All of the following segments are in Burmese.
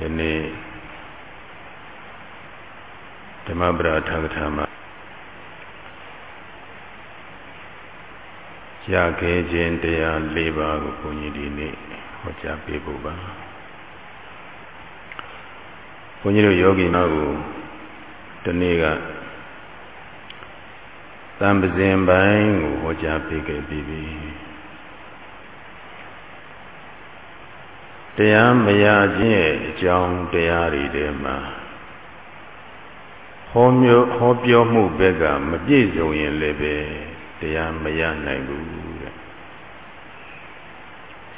ယနေ့ဓမ္မပဒထာကထာမှာရခဲ့ခြင်းတရား၄ပါးကိုဘုန်းကြီးဒီနေ့ဟောကြားပေးဖို့ပါဘုန်းကြီးတို့ယောဂီများကိုဒီနေ့ကသံပဇင်ပိုင်းကိုဟောကြားပေးခဲ့ပြီးပြီ တရားမရခြင်းရဲ့အကြောင်းတရားတွေထဲမှာဟောမျိုးဟောပြောမှုဘက်ကမပြည့်စုံရင်လည်းပဲတရားမရနိုင်ဘူးတဲ့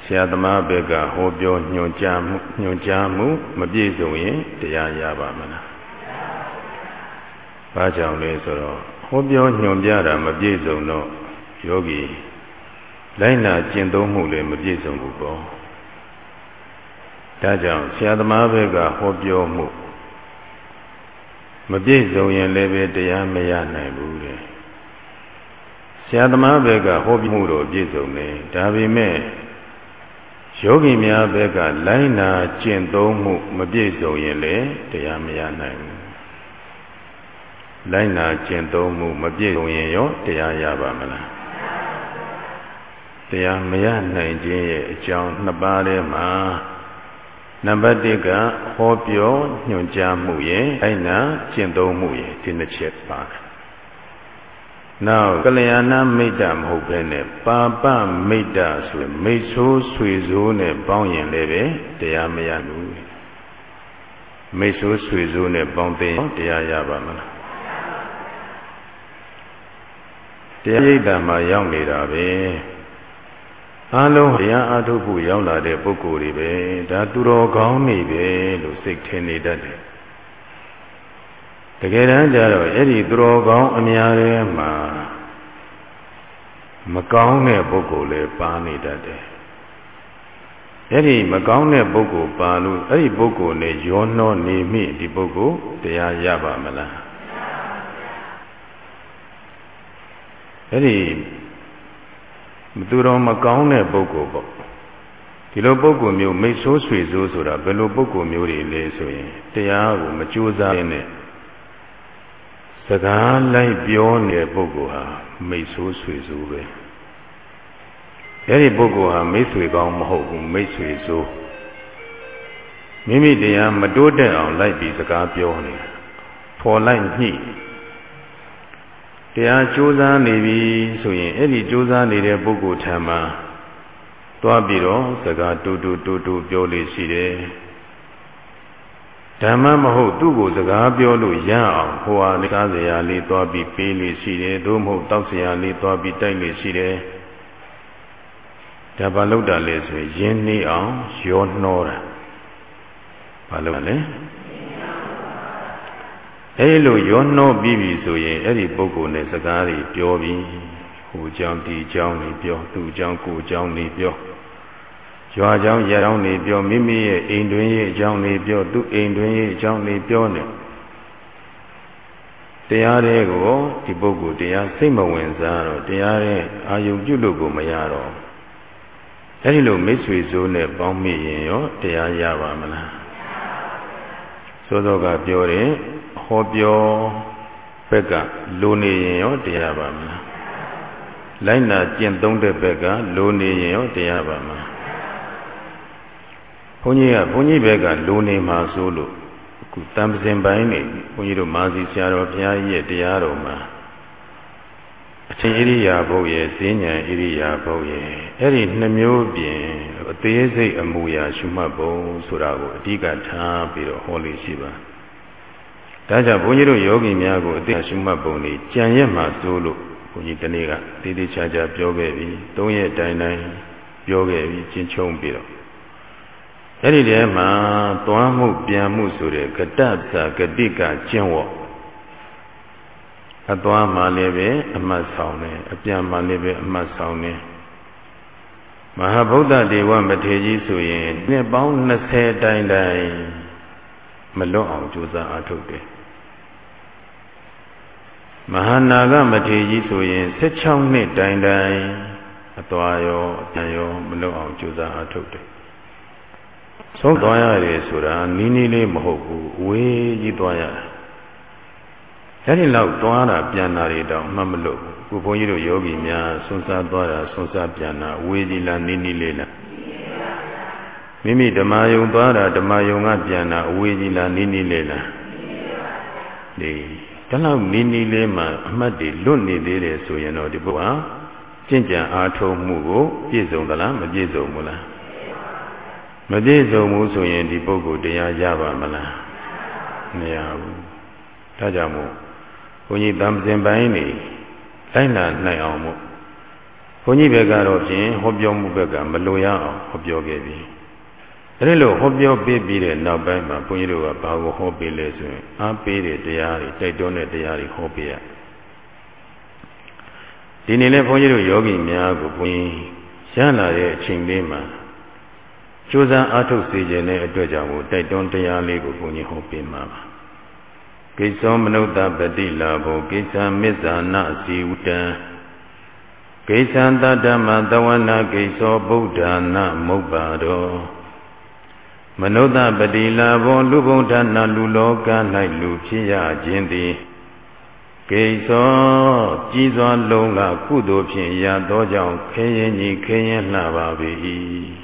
ဆရာသမားဘက်ကဟောပြောညွှန်ကြားမှုညွှန်ကြားမှုမပြည့်စုံရင်တရားရပါမလားဘာကြောင့်လဲဆိုတော့ဟောပြောညွှန်ပြတာမပြည့်စုံတော့ယောဂီလိုက်နာကျင့်သုံးမှုလည်းမပြည့်စုံဘူးပေါ့ ဒါကြောင့်ဆရာသမားဘက်ကဟောပြောမှုမပြည့်စုံရင်လည်းပဲတရားမရနိုင်ဘူးတဲ့ဆရာသမားဘက်ကဟောပြမှုတော့ပြည့်စုံတယ်ဒါပေမဲ့ယောဂီများဘက်ကလိုင်းနာကျင့်သုံးမှုမပြည့်စုံရင်လည်းတရားမရနိုင်ဘူးလိုင်းနာကျင့်သုံးမှုမပြည့်စုံရင်ရောတရားရပါမလားတရားမရနိုင်ခြင်းရဲ့အကြောင်းနှစ်ပါးထဲမှာ နံပါတ်1ကဟောပြောညွှန်ကြားမှုရဲ့အဲ့နာကျင့်သုံးမှုရဲ့ဒီနှစ်ချက်ပါတယ်။နောက်ကလျာဏမိတ်တမဟုတ်ဘဲနဲ့ပါပမိတ်တဆိုမိတ်ဆိုးဆွေဆိုးနဲ့ပေါင်းရင်လည်းပဲတရားမရဘူး။မိတ်ဆိုးဆွေဆိုးနဲ့ပေါင်းသိရင်တရားရပါမလား။တရားရိပ်တာမှာရောက်နေတာပဲ။ အားလုံးတရားအားထုတ်ဖို့ရောက်လာတဲ့ပုဂ္ဂိုလ်တွေပဲဒါသူတော်ကောင်းနေပဲလို့စိတ်ထင်နေတတ်တယ်တကယ်တမ်းကျတော့အဲ့ဒီသူတော်ကောင်းအများထဲမှာမကောင်းတဲ့ပုဂ္ဂိုလ်လည်းပါနေတတ်တယ်အဲ့ဒီမကောင်းတဲ့ပုဂ္ဂိုလ်ပါလို့အဲ့ဒီပုဂ္ဂိုလ်နဲ့ရောနှောနေမိဒီပုဂ္ဂိုလ်တရားရပါမလားအဲ့ဒီ မသူတော်မကောင်းတဲ့ပုဂ္ဂိုလ်ပေါ့ဒီလိုပုဂ္ဂိုလ်မျိုးမိတ်ဆိုးဆွေဆိုးဆိုတာဘယ်လိုပုဂ္ဂိုလ်မျိုးတွေလဲဆိုရင်တရားကိုမကြိုးစားရင်းနဲ့စကားလိုက်ပြောနေတဲ့ပုဂ္ဂိုလ်ဟာမိတ်ဆိုးဆွေဆိုးပဲအဲ့ဒီပုဂ္ဂိုလ်ဟာမိတ်ဆွေကောင်းမဟုတ်ဘူးမိတ်ဆွေဆိုးမိမိတရားမတိုးတက်အောင်လိုက်ပြီးစကားပြောနေတာဖော်လိုက်ညှိ တရားကြိုးစားနေပြီဆိုရင်အဲ့ဒီကြိုးစားနေတဲ့ပုဂ္ဂိုလ်ထံမှာသွားပြီးတော့စကားတူတူတူတူပြောလို့ရှိတယ်ဓမ္မမဟုတ်သူ့ကိုစကားပြောလို့ရအောင်ဟိုဟာစားစရာလေးသွားပြီးပေးလို့ရှိတယ်သို့မဟုတ်တောက်စရာလေးသွားပြီးတိုက်လို့ရှိတယ်ဒါဘာလို့တာလဲဆိုရင်ရင်းနှီးအောင်ရောနှောတာဘာလို့လဲ အဲလိုရောနှောပြီးပြီဆိုရင်အဲ့ဒီပုဂ္ဂိုလ်နဲ့စကားတွေပြောပြီးဟိုကြောင့်ဒီကြောင့်နေပြောသူကြောင့်ကိုကြောင့်နေပြောရွာကြောင့်ရတောင်းနေပြောမိမိရဲ့အိမ်တွင်ရဲ့အကြောင်းနေပြောသူအိမ်တွင်ရဲ့အကြောင်းနေပြောနေတရားတွေကိုဒီပုဂ္ဂိုလ်တရားစိတ်မဝင်စားတော့တရားရဲ့အာယုံပြုလို့ကိုမရတော့အဲဒီလိုမိတ်ဆွေဆိုးနဲ့ပေါင်းမိရင်ရောတရားရပါမလားသို့တော့ကပြောတယ် ဟောပြောဘက်ကလိုနေရင်ရောတရားပါမလားလိုက်နာကျင့်သုံးတဲ့ဘက်ကလိုနေရင်ရောတရားပါမလားဘုန်းကြီးကဘုန်းကြီးဘက်ကလိုနေမှာဆိုလို့အခုတံပစင်ပိုင်းနေဘုန်းကြီးတို့မာစီဆရာတော်ဘုရားကြီးရဲ့တရားတော်မှာအချင်းဣရိယာပုတ်ရဲ့ဈဉ္ဉံဣရိယာပုတ်ရဲ့အဲ့ဒီနှမျိုးပြင်အသေးစိတ်အမူအရာရှုမှတ်ပုံဆိုတာကိုအဓိကထားပြီးတော့ဟောလို့ရှိပါ ဒါကြောင့်ဘုန်းကြီးတို့ယောဂီများကိုအသိရှုမှတ်ပုံတွေကြံရက်မှစိုးလို့ဘုန်းကြီးတနေ့ကတည်တည်ချာချာပြောခဲ့ပြီသုံးရက်တိုင်းတိုင်းပြောခဲ့ပြီကျင့်ချုံပြီးတော့အဲ့ဒီထဲမှာသွားမှုပြန်မှုဆိုတဲ့ကတ္တသဂတိကကျင့်ဝတ်အသွားမှလည်းပဲအမှတ်ဆောင်တယ်အပြန်မှလည်းပဲအမှတ်ဆောင်တယ်မဟာဗုဒ္ဓဒေဝမထေရကြီးဆိုရင်နှစ်ပေါင်း20တိုင်းတိုင်းမလွတ်အောင်ကြိုးစားအားထုတ်တယ် မဟာနာဂမထေရကြီးဆိုရင်16နှစ်တိုင်တိုင်အသွားရောအပြန်ရောမလွတ်အောင်ကြိုးစားအားထုတ်တယ်ဆုံးသွားရတယ်ဆိုတာနီးနီးလေးမဟုတ်ဘူးဝေးကြီးသွားရတာအဲဒီလောက်သွားတာပြန်တာတွေတော့မှတ်မလို့ခုဘုန်းကြီးတို့ယောဂီများဆွမ်းစားသွားတာဆွမ်းစားပြန်တာဝေးကြီးလားနီးနီးလေးလားမိမိဓမ္မယုံသွားတာဓမ္မယုံကပြန်တာအဝေးကြီးလားနီးနီးလေးလားဒီ တလောက်နီးနီးလေးမှအမှတ်တွေလွတ်နေသေးတယ်ဆိုရင်တော့ဒီဘုရားကျင့်ကြံအားထုတ်မှုကိုပြည့်စုံသလားမပြည့်စုံဘူးလားမပြည့်စုံဘူးဆိုရင်ဒီပုဂ္ဂိုလ်တရားရပါမလားမရဘူးဒါကြောင့်မို့ဘုန်းကြီးတမ်စင်ပိုင်းနေလိုက်လာနိုင်အောင်မို့ဘုန်းကြီးဘက်ကတော့ဖြင့်ဟောပြောမှုဘက်ကမလိုရအောင်ဟောပြောခဲ့ပြီ အဲဒီလိုဟောပြောပေးပြီးတဲ့နောက်ပိုင်းမှာဘုန်းကြီးတို့ကဘာကိုဟောပေးလဲဆိုရင်အားပေးတဲ့တရားတွေတိုက်တွန်းတဲ့တရားတွေဟောပေးရဒီနေ့လဲဘုန်းကြီးတို့ယောဂီများကိုဘုန်းကြီးရလာတဲ့အချိန်လေးမှာကြိုးစားအားထုတ်စေခြင်းတဲ့အတွက်ကြောင့်ကိုတိုက်တွန်းတရားလေးကိုဘုန်းကြီးဟောပေးမှာပါကိစ္စောမနုဿပတိလာဘောကိစ္ဆာမစ္ဆာနာစီဝတံကိစ္ဆံတတ္တမသဝနာကိစ္စောဗုဒ္ဓနာမုပ္ပါတော် မနုဿပတိလာဘောလူဘုံဌာနလူလောက၌လူဖြစ်ရခြင်းသည်ကိသောကြီးစွာလုံးလာကုသိုလ်ဖြင့်ရသောကြောင့်ခင်းရင်ကြီးခင်းရင်လှပါပေ၏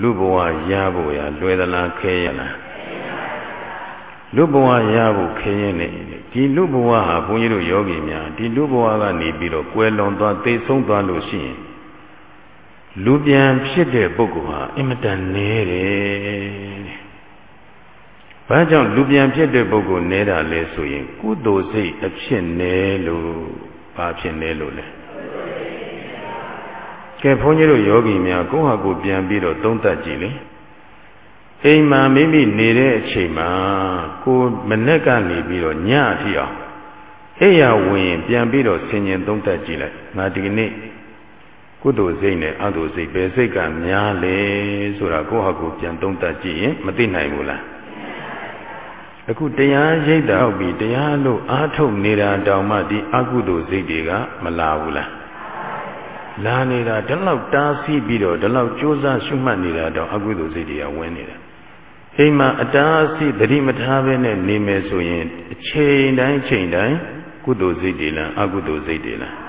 လူဘဝရဖို့ရလွယ်သလားခဲရလားလူဘဝရဖို့ခဲရင်နေဒီလူဘဝဟာဘုန်းကြီးတို့ယောဂီများဒီလူဘဝကနေပြီးတော့ကွယ်လွန်သွားသိဆုံးသွားလို့ရှိရင် လူပြန်ဖြစ်တဲ့ပုဂ္ဂိုလ်ဟာအင်မတန်နည်းတယ်။ဘာကြောင့်လူပြန်ဖြစ်တဲ့ပုဂ္ဂိုလ်နဲတာလဲဆိုရင် ကုသိုလ်စိတ်အဖြစ်နဲလို့ဘာဖြစ်နဲလို့လဲ။ကဲဘုန်းကြီးတို့ယောဂီများကိုယ့်ဟာကိုယ်ပြန်ပြီးတော့သုံးသပ်ကြည့်လေ။အိမ်မှာမိမိနေတဲ့အချိန်မှာကိုမနဲ့ကနေပြီးတော့ညအထိအောင်အိယာဝင်ပြန်ပြီးတော့ဆင်ញင်သုံးသပ်ကြည့်လိုက်။ငါဒီကနေ့ ကုသိုလ်စိတ်နဲ့အကုသိုလ်စိတ်ပဲစိတ်ကများလေဆိုတာကိုယ့်ဟာကိုယ်ပြန်သုံးသပ်ကြည့်ရင်မသိနိုင်ဘူးလားအခုတရားရိပ်တာဟုတ်ပြီတရားလို့အားထုတ်နေတာတောင်မှဒီအကုသိုလ်စိတ်တွေကမလာဘူးလားလာနေတာဒီလောက်တားဆီးပြီးတော့ဒီလောက်ကြိုးစားရှုမှတ်နေတာတော့အကုသိုလ်စိတ်တွေကဝင်နေတာအိမ်မှာအတားအဆီးသတိမထားဘဲနဲ့နေမယ်ဆိုရင်အချိန်တိုင်းချိန်တိုင်းကုသိုလ်စိတ်တွေလားအကုသိုလ်စိတ်တွေလား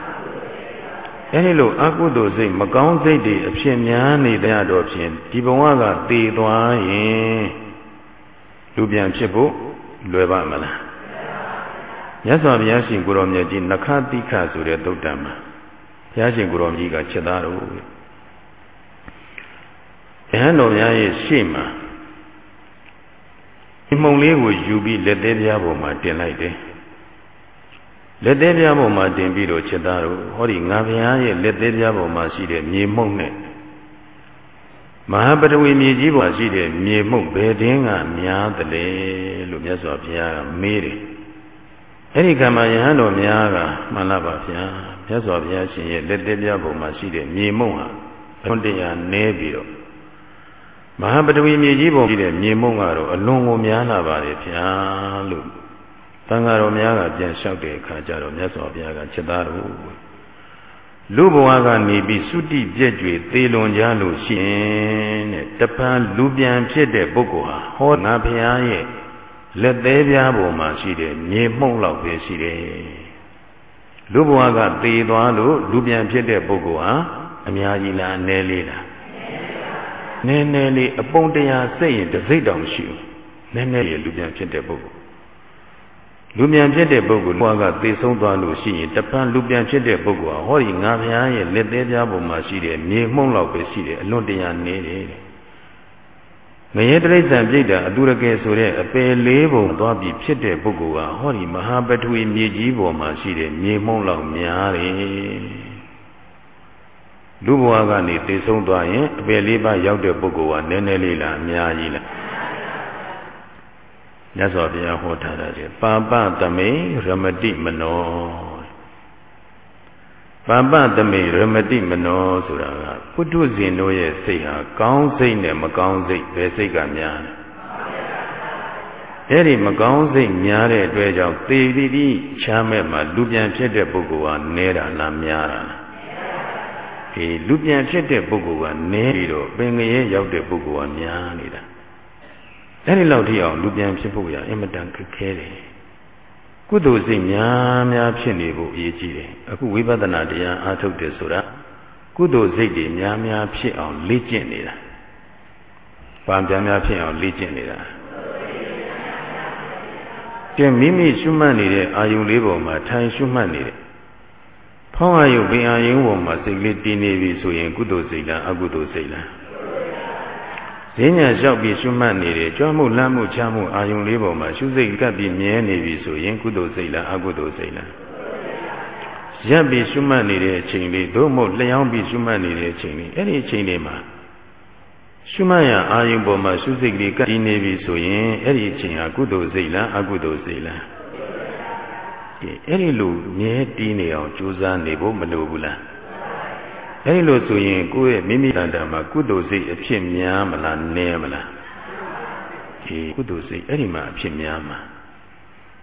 အဲဒီလိုအကုသိုလ်စိတ်မကောင်းစိတ်တွေအဖြစ်များနေတဲ့တော့ဖြင့်ဒီဘဝကတည်သွားရင်လူပြန်ဖြစ်ဖို့လွယ်ပါမလားမြတ်စွာဘုရားရှင်ကိုရောမြတ်ကြီးနခတိခဆိုတဲ့သုတ်တံမှာဘုရားရှင်ကိုရောမြတ်ကြီးကချက်သားတော်ဘုရားတော်များရဲ့ရှေ့မှာဒီမှုံလေးကိုယူပြီးလက်သေးပြားပေါ်မှာတင်လိုက်တယ် လက်သေးပြားပေါ်မှာတင်ပြီးတော့ချက်သားတို့ဟောဒီငါဘုရားရဲ့လက်သေးပြားပေါ်မှာရှိတဲ့မြေမှုန့်နဲ့မဟာပတဝီမြေကြီးပေါ်ရှိတဲ့မြေမှုန့်ဘယ်တင်းကများသလဲလို့မြတ်စွာဘုရားကမေးတယ်အဲ့ဒီကံမှာယဟန်တော်များကမှန်လားပါဗျာမြတ်စွာဘုရားရှင်ရဲ့လက်သေးပြားပေါ်မှာရှိတဲ့မြေမှုန့်ဟာဘုံတရားနဲပြီးတော့မဟာပတဝီမြေကြီးပေါ်ရှိတဲ့မြေမှုန့်ကတော့အလွန်ကိုများလာပါလေဗျာလို့ တန်ဃာတော်များကပြန်လျှောက်တဲ့အခါကျတော့မြတ်စွာဘုရားကချက်သားတော်လူဘဝကနေပြီးသုတိပြည့်ကြွေသေလွန်ကြလို့ရှိရင်တဲ့တပန်းလူပြန်ဖြစ်တဲ့ပုဂ္ဂိုလ်ဟာဟောငါဘုရားရဲ့လက်သေးပြားပေါ်မှာရှိတဲ့မြေမှုန့်လောက်ပဲရှိတယ်လူဘဝကသေသွားလို့လူပြန်ဖြစ်တဲ့ပုဂ္ဂိုလ်ဟာအများကြီးလားအနည်းလေးလားနည်းနည်းလေးအပုံတရားစိတ်ရင်တစ်စိတ်တောင်ရှိဘူးနည်းနည်းလေးလူပြန်ဖြစ်တဲ့ပုဂ္ဂိုလ် လူပြန်ဖြစ်တဲ့ပုဂ္ဂိုလ်ဘဝကသေဆုံးသွားလို့ရှိရင်တပန်းလူပြန်ဖြစ်တဲ့ပုဂ္ဂိုလ်ဟာဟောဒီငါဘုရားရဲ့လက်သေးပြားပေါ်မှာရှိတဲ့မြေမှုန့်လောက်ပဲရှိတယ်အလွန်တရာနေတယ်ငရေတရိစ္ဆာန်ပြိတ္တာအတုရကယ်ဆိုတဲ့အပယ်လေးပုံသွားပြီးဖြစ်တဲ့ပုဂ္ဂိုလ်ကဟောဒီမဟာပထဝီမြေကြီးပေါ်မှာရှိတဲ့မြေမှုန့်လောက်များတယ်လူဘဝကနေသေဆုံးသွားရင်အပယ်လေးပါးရောက်တဲ့ပုဂ္ဂိုလ်ကနည်းနည်းလေးလားအများကြီးလား မြတ်စွာဘုရားဟောထားတယ်ပါပသမိရမတိမနောပါပသမိရမတိမနောဆိုတာကပုထုဇဉ်တို့ရဲ့စိတ်ဟာကောင်းစိတ်နဲ့မကောင်းစိတ်ဘယ်စိတ်ကများလဲအဲ့ဒီမကောင်းစိတ်များတဲ့အတွက်ကြောင့်သေတိတိချမ်းမဲ့မှာလူပြန်ဖြစ်တဲ့ပုဂ္ဂိုလ်ဟာနဲတာလားများတာလားဒီလူပြန်ဖြစ်တဲ့ပုဂ္ဂိုလ်ကနည်းပြီးတော့ပင်ငရဲရောက်တဲ့ပုဂ္ဂိုလ်ကများနေတာ အဲ့ဒီလောက်ထိအောင်လူပြန်ဖြစ်ဖို့ရအင်မတန်ခက်ခဲတယ်ကုသိုလ်စိတ်များများဖြစ်နေဖို့အရေးကြီးတယ်အခုဝိပဿနာတရားအားထုတ်တယ်ဆိုတာကုသိုလ်စိတ်တွေများများဖြစ်အောင်လေ့ကျင့်နေတာ။ဘာများများဖြစ်အောင်လေ့ကျင့်နေတာ။ကဲမိမိရှုမှတ်နေတဲ့အာယုလေးပေါ်မှာထိုင်ရှုမှတ်နေတဲ့ဖောင်းအာယုပင်အာယုပေါ်မှာစိတ်လေးတည်နေပြီဆိုရင်ကုသိုလ်စိတ်လားအကုသိုလ်စိတ်လား။ ဈဉ္ညာလျှောက်ပြီးရှုမှတ်နေတဲ့ကြွမှုလမ်းမှုချမှုအာယုလေးပေါ်မှာရှုစိတ်ကပ်ပြီးမြဲနေပြီဆိုရင်ကုသိုလ်စိတ်လားအကုသိုလ်စိတ်လား။ရပ်ပြီးရှုမှတ်နေတဲ့အချိန်လေးသို့မဟုတ်လျှောင်းပြီးရှုမှတ်နေတဲ့အချိန်လေးအဲ့ဒီအချိန်လေးမှာရှုမှတ်ရအာယုံပေါ်မှာရှုစိတ်ကလေးကတည်နေပြီဆိုရင်အဲ့ဒီအချိန်ဟာကုသိုလ်စိတ်လားအကုသိုလ်စိတ်လားအဲ့ဒီလိုမြဲတည်နေအောင်ကြိုးစားနေဖို့မလိုဘူးလား အဲ့ဒီလိုဆိုရင်ကိုယ့်ရဲ့မိမိတန်တာမှာကုသိုလ်စိတ်အဖြစ်များမလားနည်းမလားဒီကုသိုလ်စိတ်အဲ့ဒီမှာအဖြစ်များမှာ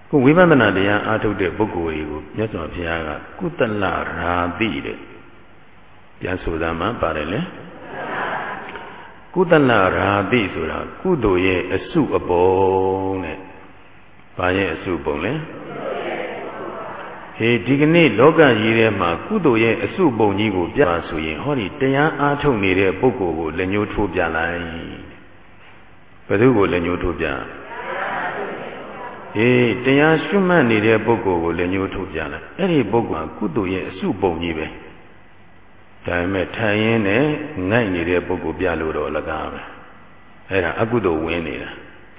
ခုဝိပဿနာတရားအားထုတ်တဲ့ပုဂ္ဂိုလ်တွေကိုမြတ်စွာဘုရားကကုသလရာတိတဲ့ပြန်ဆိုတာမှပါတယ်လေကုသလရာတိဆိုတာကုသိုလ်ရဲ့အစုအပုံတဲ့ဘာရဲ့အစုပုံလဲ ဟေးဒီကနေ့လောကကြီးထဲမှာကုသိုလ်ရဲ့အစုပုံကြီးကိုပြပါဆိုရင်ဟောဒီတရားအားထုတ်နေတဲ့ပုဂ္ဂိုလ်ကိုလက်ညှိုးထိုးပြလိုက်ဘယ်သူကိုလက်ညှိုးထိုးပြအေးတရားရှုမှတ်နေတဲ့ပုဂ္ဂိုလ်ကိုလည်းညှိုးထုတ်ပြလိုက်အဲ့ဒီပုဂ္ဂိုလ်ကကုသိုလ်ရဲ့အစုပုံကြီးပဲဒါပေမဲ့ထိုင်ရင်းနဲ့ငိုက်နေတဲ့ပုဂ္ဂိုလ်ပြလို့တော့လကားပဲအဲ့ဒါအကုသိုလ်ဝင်နေတာ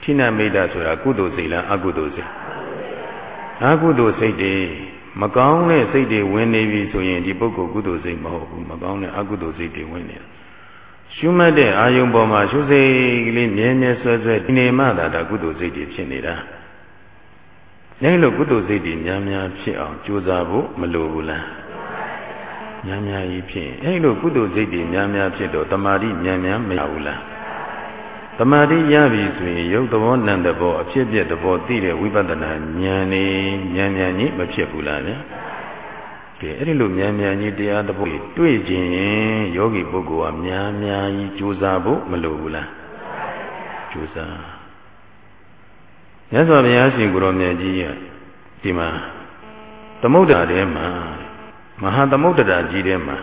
ထိနမိတ်တာဆိုတာကုသိုလ်စိတ်လားအကုသိုလ်စိတ်အကုသိုလ်စိတ်တွေ မကောင်းတဲ့စိတ်တွေဝင်နေပြီဆိုရင်ဒီပုဂ္ဂိုလ်ကုသိုလ်စိတ်မဟုတ်ဘူးမကောင်းတဲ့အကုသိုလ်စိတ်တွေဝင်နေတာရှုမှတ်တဲ့အာယုံပေါ်မှာရှုစိတ်ကလေးမြဲမြဲဆွဲဆွဲဒီနေမှသာဒါကုသိုလ်စိတ်တွေဖြစ်နေတာအဲဒီလိုကုသိုလ်စိတ်တွေများများဖြစ်အောင်ကြိုးစားဖို့မလိုဘူးလားများများကြီးဖြစ်အဲဒီလိုကုသိုလ်စိတ်တွေများများဖြစ်တော့တမာတိများများမရဘူးလား တမာတိရပြီဆိုရင်ရုပ်သဘောနံသဘောအဖြစ်ပြက်သဘောသိတဲ့ဝိပဿနာဉာဏ်နေဉာဏ်ဉာဏ်ကြီးမဖြစ်ဘူးလားဗျာကဲအဲ့ဒီလိုများများကြီးတရားသဘောတွေ့ခြင်းရင်ယောဂီပုဂ္ဂိုလ်ကများများကြီးကြိုးစားဖို့မလိုဘူးလားကြိုးစားမြတ်စွာဘုရားရှင်ကိုရောမြတ်ကြီးကဒီမှာသမုဒ္ဒရာထဲမှာမဟာသမုဒ္ဒရာကြီးထဲမှာ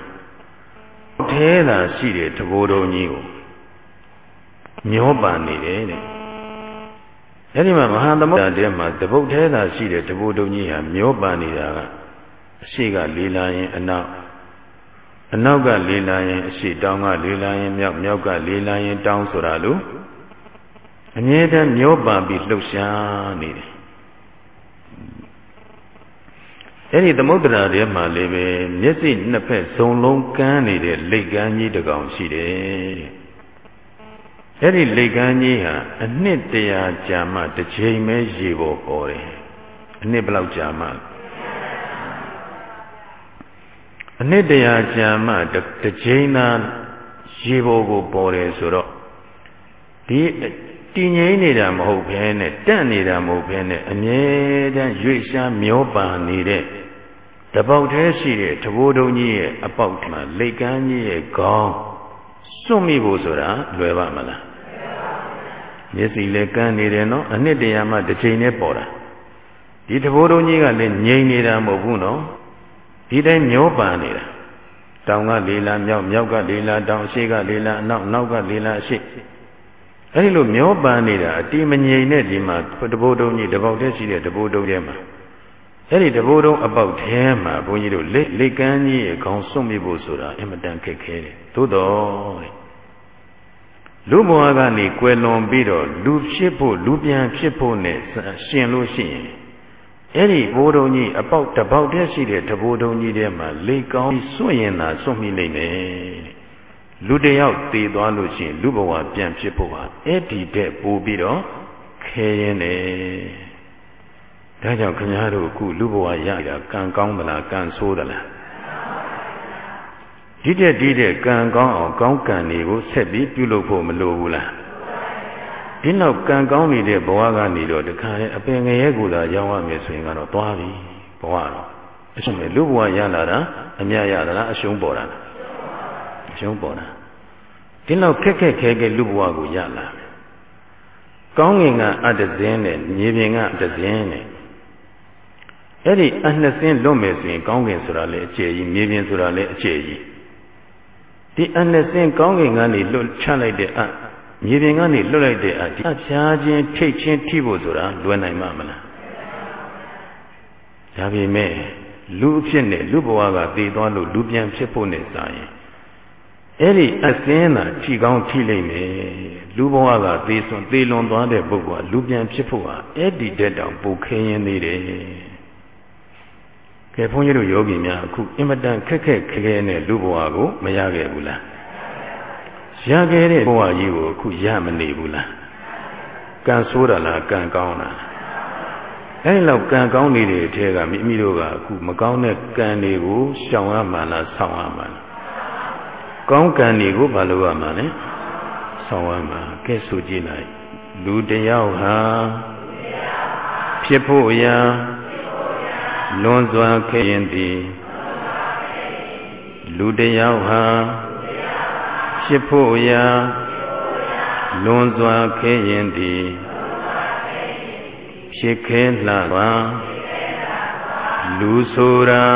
ထဲသာရှိတဲ့တဘောတော်ကြီးကို မျောပါနေတယ်တဲ့အဲဒီမှာမဟာသမုဒ္ဒရာထဲမှာတပုတ်ထဲသာရှိတဲ့တဘောတော်ကြီးဟာမျောပါနေတာကအရှိကလေးလာရင်အနောက်အနောက်ကလေးလာရင်အရှိတောင်ကလေးလာရင်မြောက်မြောက်ကလေးလာရင်တောင်ဆိုတာလို့အမြဲတမ်းမျောပါပြီးလှုပ်ရှားနေတယ်အဲ့ဒီသမုဒ္ဒရာထဲမှာလည်းပဲမျက်စိနှစ်ဖက်ဇုံလုံးကန်းနေတဲ့လိတ်ကန်းကြီးတစ်ကောင်ရှိတယ် အဲ့ဒီလိတ်ကန်းကြီးဟာအနှစ်တရာကြာမှတစ်ချိန်ပဲရေပေါ်ပေါ်တယ်အနှစ်ဘယ်လောက်ကြာမှအနှစ်တရာကြာမှတစ်ချိန်သာရေပေါ်ကိုပေါ်တယ်ဆိုတော့ဒီတည်ငြိမ်နေတာမဟုတ်ဘဲနဲ့တန့်နေတာမဟုတ်ဘဲနဲ့အမြဲတမ်းရွေ့ရှားမျောပါနေတဲ့တပေါက်သေးရှိတဲ့တဘိုးတုံးကြီးရဲ့အပေါက်မှာလိတ်ကန်းကြီးရဲ့ခေါင်းစွန့်မိဖို့ဆိုတာလွယ်ပါမလား မျက်စိလည်းကန်းနေတယ်နော်အနှစ်တရာမှတစ်ချိန်နဲ့ပေါ်တာဒီတဘိုးတုံးကြီးကလည်းငြိမ်နေတာမဟုတ်ဘူးနော်ဒီတိုင်းမျောပါနေတာတောင်ကလေးလားမြောက်မြောက်ကလေးလားတောင်အရှိကလေးလားအနောက်နောက်ကလေးလားအရှိအဲဒီလိုမျောပန်းနေတာအတိမငြိမ်တဲ့ဒီမှာတဘိုးတုံးကြီးတပေါက်တည်းရှိတဲ့တဘိုးတုံးထဲမှာအဲဒီတဘိုးတုံးအပေါက်ထဲမှာဘုန်းကြီးတို့လက်လက်ကမ်းကြီးရဲ့ခေါင်းစွန့်မိဖို့ဆိုတာအင်မတန်ခက်ခဲတယ်သို့တော် လူဘဝကနေကွယ်လွန်ပြီးတော့လူဖြစ်ဖို့လူပြန်ဖြစ်ဖို့နဲ့ရှင်လို့ရှိရင်အဲ့ဒီဘိုးတုံကြီးအပေါက်တပေါက်တည်းရှိတဲ့တဘိုးတုံကြီးထဲမှာလေကောင်းစွန့်ရင်သာစွန့်မိနိုင်မယ်လူတယောက်တည်သွားလို့ရှိရင်လူဘဝပြန်ဖြစ်ဖို့ဟာအဲ့ဒီတဲ့ပို့ပြီးတော့ခဲရင်တယ်ဒါကြောင့်ခင်ဗျားတို့အခုလူဘဝရတာကံကောင်းသလားကံဆိုးသလား ဒီတဲ့ဒီတဲ့ကံကောင်းအောင်ကောင်းကံတွေကိုဆက်ပြီးပြုလုပ်ဖို့မလိုဘူးလားဒီနောက်ကံကောင်းနေတဲ့ဘဝကနေတော့တခါလေအပင်ငရဲကိုသာရောက်ရမယ်ဆိုရင်ကတော့သွားပြီဘဝတော့အရှင်လူဘဝရလာတာအမြတ်ရတာလားအရှုံးပေါ်တာလားရှုံးပေါ်တာဒီလောက်ခက်ခက်ခဲခဲလူဘဝကိုရလာတယ်ကောင်းငင်ကအတဇင်းနဲ့မြေပြင်ကအတဇင်းနဲ့အဲ့ဒီအနှစ်စင်းလွတ်မယ်ဆိုရင်ကောင်းကင်ဆိုတာလေအကျယ်ကြီးမြေပြင်ဆိုတာလေအကျယ်ကြီး ဒီအနှစ်စင်းကောင်းကင်ကနေလွတ်ချလိုက်တဲ့အမြေပြင်ကနေလွတ်လိုက်တဲ့အဒီအဖျားချင်းထိတ်ချင်းထိဖို့ဆိုတာလွယ်နိုင်မှာမလားဒါပေမဲ့လူအဖြစ်နဲ့လူဘဝကတည်သွားလို့လူပြန်ဖြစ်ဖို့နဲ့စာရင်အဲ့ဒီအစင်းသာထိကောင်းထိလိမ့်မယ်လူဘဝကသေစွန်သေလွန်သွားတဲ့ပုဂ္ဂိုလ်ကလူပြန်ဖြစ်ဖို့ဟာအဲ့ဒီတက်တောင်ပိုခင်းရင်သေးတယ် ကဲဘုန်းကြီးတို့ယောဂီများအခုအင်မတန်ခက်ခက်ခဲခဲနဲ့လူဘဝကိုမရခဲ့ဘူးလားရခဲ့တဲ့ဘဝကြီးကိုအခုရမနေဘူးလားကံဆိုးတာလားကံကောင်းတာအဲ့လောက်ကံကောင်းနေတဲ့အထက်ကမိမိတို့ကအခုမကောင်းတဲ့ကံတွေကိုရှောင်ရမှလားဆောင်ရမှလားကောင်းကံတွေကိုဘာလို့ရမှာလဲဆောင်ရမှာကဲဆိုကြည့်လိုက်လူတယောက်ဟာဖြစ်ဖို့ရာ လွန်စွာခဲ့ရင်သည်လူတယောက်ဟာဖြစ်ဖို့ရာလွန်စွာခဲ့ရင်သည်ဖြစ်ခဲလှပါလူဆိုတာ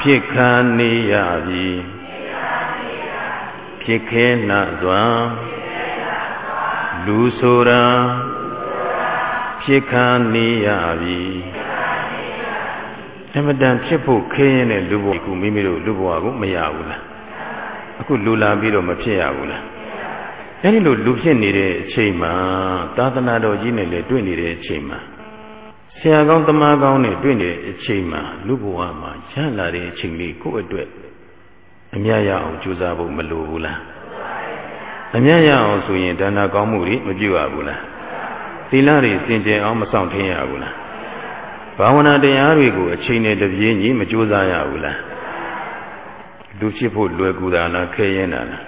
ဖြစ်ခါနေရပြီဖြစ်ခဲလှစွာလူဆိုတာဖြစ်ခါနေရပြီ အမတန်ဖြစ်ဖို့ခင်းရင်တဲ့လူဘဝကိုမိမိတို့လူဘဝကိုမရဘူးလားအခုလူလာပြီးတော့မဖြစ်ရဘူးလားအဲဒီလိုလူဖြစ်နေတဲ့အချိန်မှာသာသနာတော်ကြီးနဲ့လည်းတွေ့နေတဲ့အချိန်မှာဆရာကောင်းတမန်ကောင်းနဲ့တွေ့နေတဲ့အချိန်မှာလူဘဝမှာရလာတဲ့အချိန်လေးကိုယ့်အတွက်အမြတ်ရအောင်ကြိုးစားဖို့မလိုဘူးလားအမြတ်ရအောင်ဆိုရင်ဒါနကောင်းမှုတွေမပြုရဘူးလားသီလတွေစင်ကြယ်အောင်မဆောင်ထင်းရဘူးလား ဘာဝနာတရားတွေကိုအချိန်နဲ့တပြေးညီမကြိုးစားရဘူးလားလူဖြစ်ဖို့လွယ်ကူတာလားခဲရင်တာလား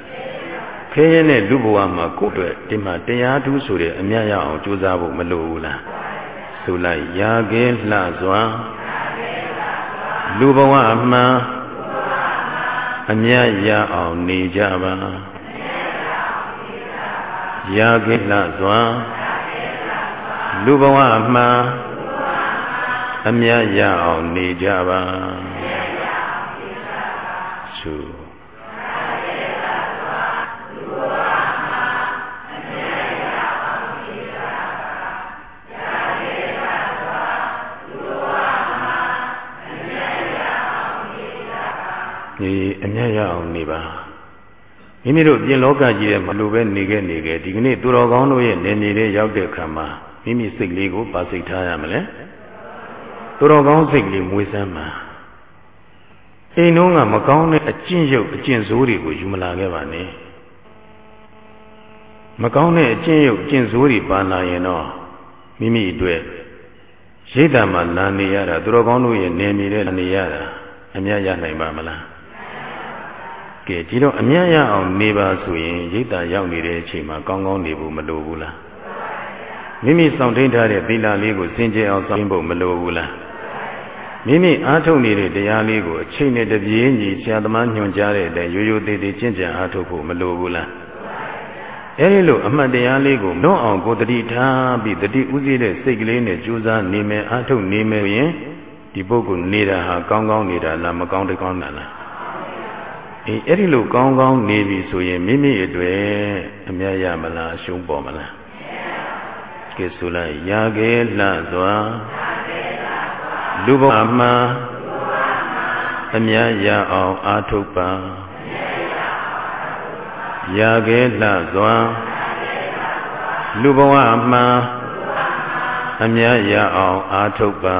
ခဲရင်တဲ့လူဘဝမှာကိုယ့်အတွက်ဒီမှာတရားထူးဆိုတဲ့အမြတ်ရအောင်ကြိုးစားဖို့မလိုဘူးလားဆိုလိုက်ရာခဲလှစွာလူဘဝမှအမြတ်ရအောင်နေကြပါရာခဲလှစွာလူဘဝမှ အမြတ်ရအောင်နေကြပါသုဒီအမြတ်ရအောင်နေပါမိမိတို့ပြင်လောကကြီးထဲမှာလိုပဲနေခဲ့နေခဲ့ဒီကနေ့သူတော်ကောင်းတို့ရဲ့နေမြေလေးရောက်တဲ့အခါမှာမိမိစိတ်လေးကိုပါစိတ်ထားရမလဲ သူတော်ကောင်းစိတ်လေးမွေးစမ်းမှာအိမ်လုံးကမကောင်းတဲ့အကျင့်ရုပ်အကျင့်ဆိုးတွေကိုယူမလာခဲ့ပါနဲ့မကောင်းတဲ့အကျင့်ရုပ်အကျင့်ဆိုးတွေပါလာရင်တော့မိမိအတွက်ရိတ်တံမှာနာနေရတာသူတော်ကောင်းတို့ရဲ့နေမြေတဲ့နေရတာအမြတ်ရနိုင်ပါမလားကဲဒီတော့အမြတ်ရအောင်နေပါဆိုရင်ရိတ်တံရောက်နေတဲ့အချိန်မှာကောင်းကောင်းနေဖို့မလိုဘူးလားမိမိစောင့်ထိန်ထားတဲ့သီလလေးကိုစင်ကြယ်အောင်စောင့်ဖို့မလိုဘူးလား မိမိအားထုတ်နေတဲ့တရားလေးကိုအချိန်နဲ့တပြေးညီဆရာသမားညွှန်ကြားတဲ့အတိုင်းရိုးရိုးသေးသေးကျင့်ကြံအားထုတ်ဖို့မလိုဘူးလားအဲဒီလိုအမှတ်တရားလေးကိုလွတ်အောင်ကိုတတိထားပြီးတတိဥသိတဲ့စိတ်ကလေးနဲ့ကြိုးစားနေမယ်အားထုတ်နေမယ်ရင်ဒီပုဂ္ဂိုလ်နေတာဟာကောင်းကောင်းနေတာလားမကောင်းတကောင်းတာလားအေးအဲ့ဒီလိုကောင်းကောင်းနေပြီဆိုရင်မိမိအတွက်အမြတ်ရမလားအရှုံးပေါ်မလားကဲဆိုလိုက်ရာခဲလှစွာ လူဘဝမှာအမြတ်ရအောင်အာထုတ်ပါရာခဲလှစွာလူဘဝမှာအမြတ်ရအောင်အာထုတ်ပါ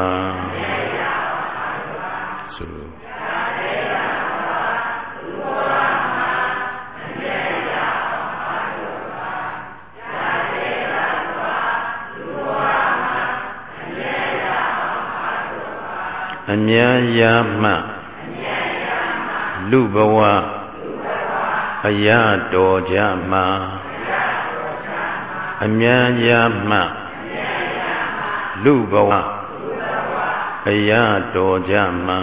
အမြတ်ရမှလူဘဝအရတော်ကြမှာအမြတ်ရမှလူဘဝအရတော်ကြမှာ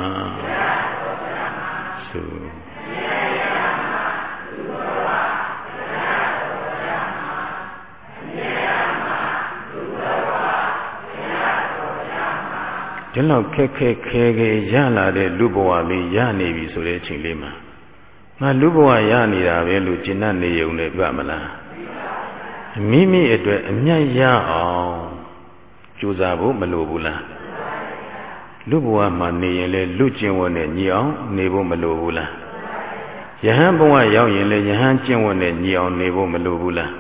ဒီလောက်ခက်ခက်ခဲခဲရလာတဲ့လူဘဝလေးရနေပြီဆိုတဲ့အချိန်လေးမှာငါလူဘဝရနေတာပဲလို့ကျင့်တတ်နေုံနဲ့ပြမလားမိမိအတွက်အမြတ်ရအောင်ကြိုးစားဖို့မလိုဘူးလားလူဘဝမှာနေရင်လေလူကျင့်ဝတ်နဲ့ညီအောင်နေဖို့မလိုဘူးလားယဟန်ဘဝရောက်ရင်လေယဟန်ကျင့်ဝတ်နဲ့ညီအောင်နေဖို့မလိုဘူးလား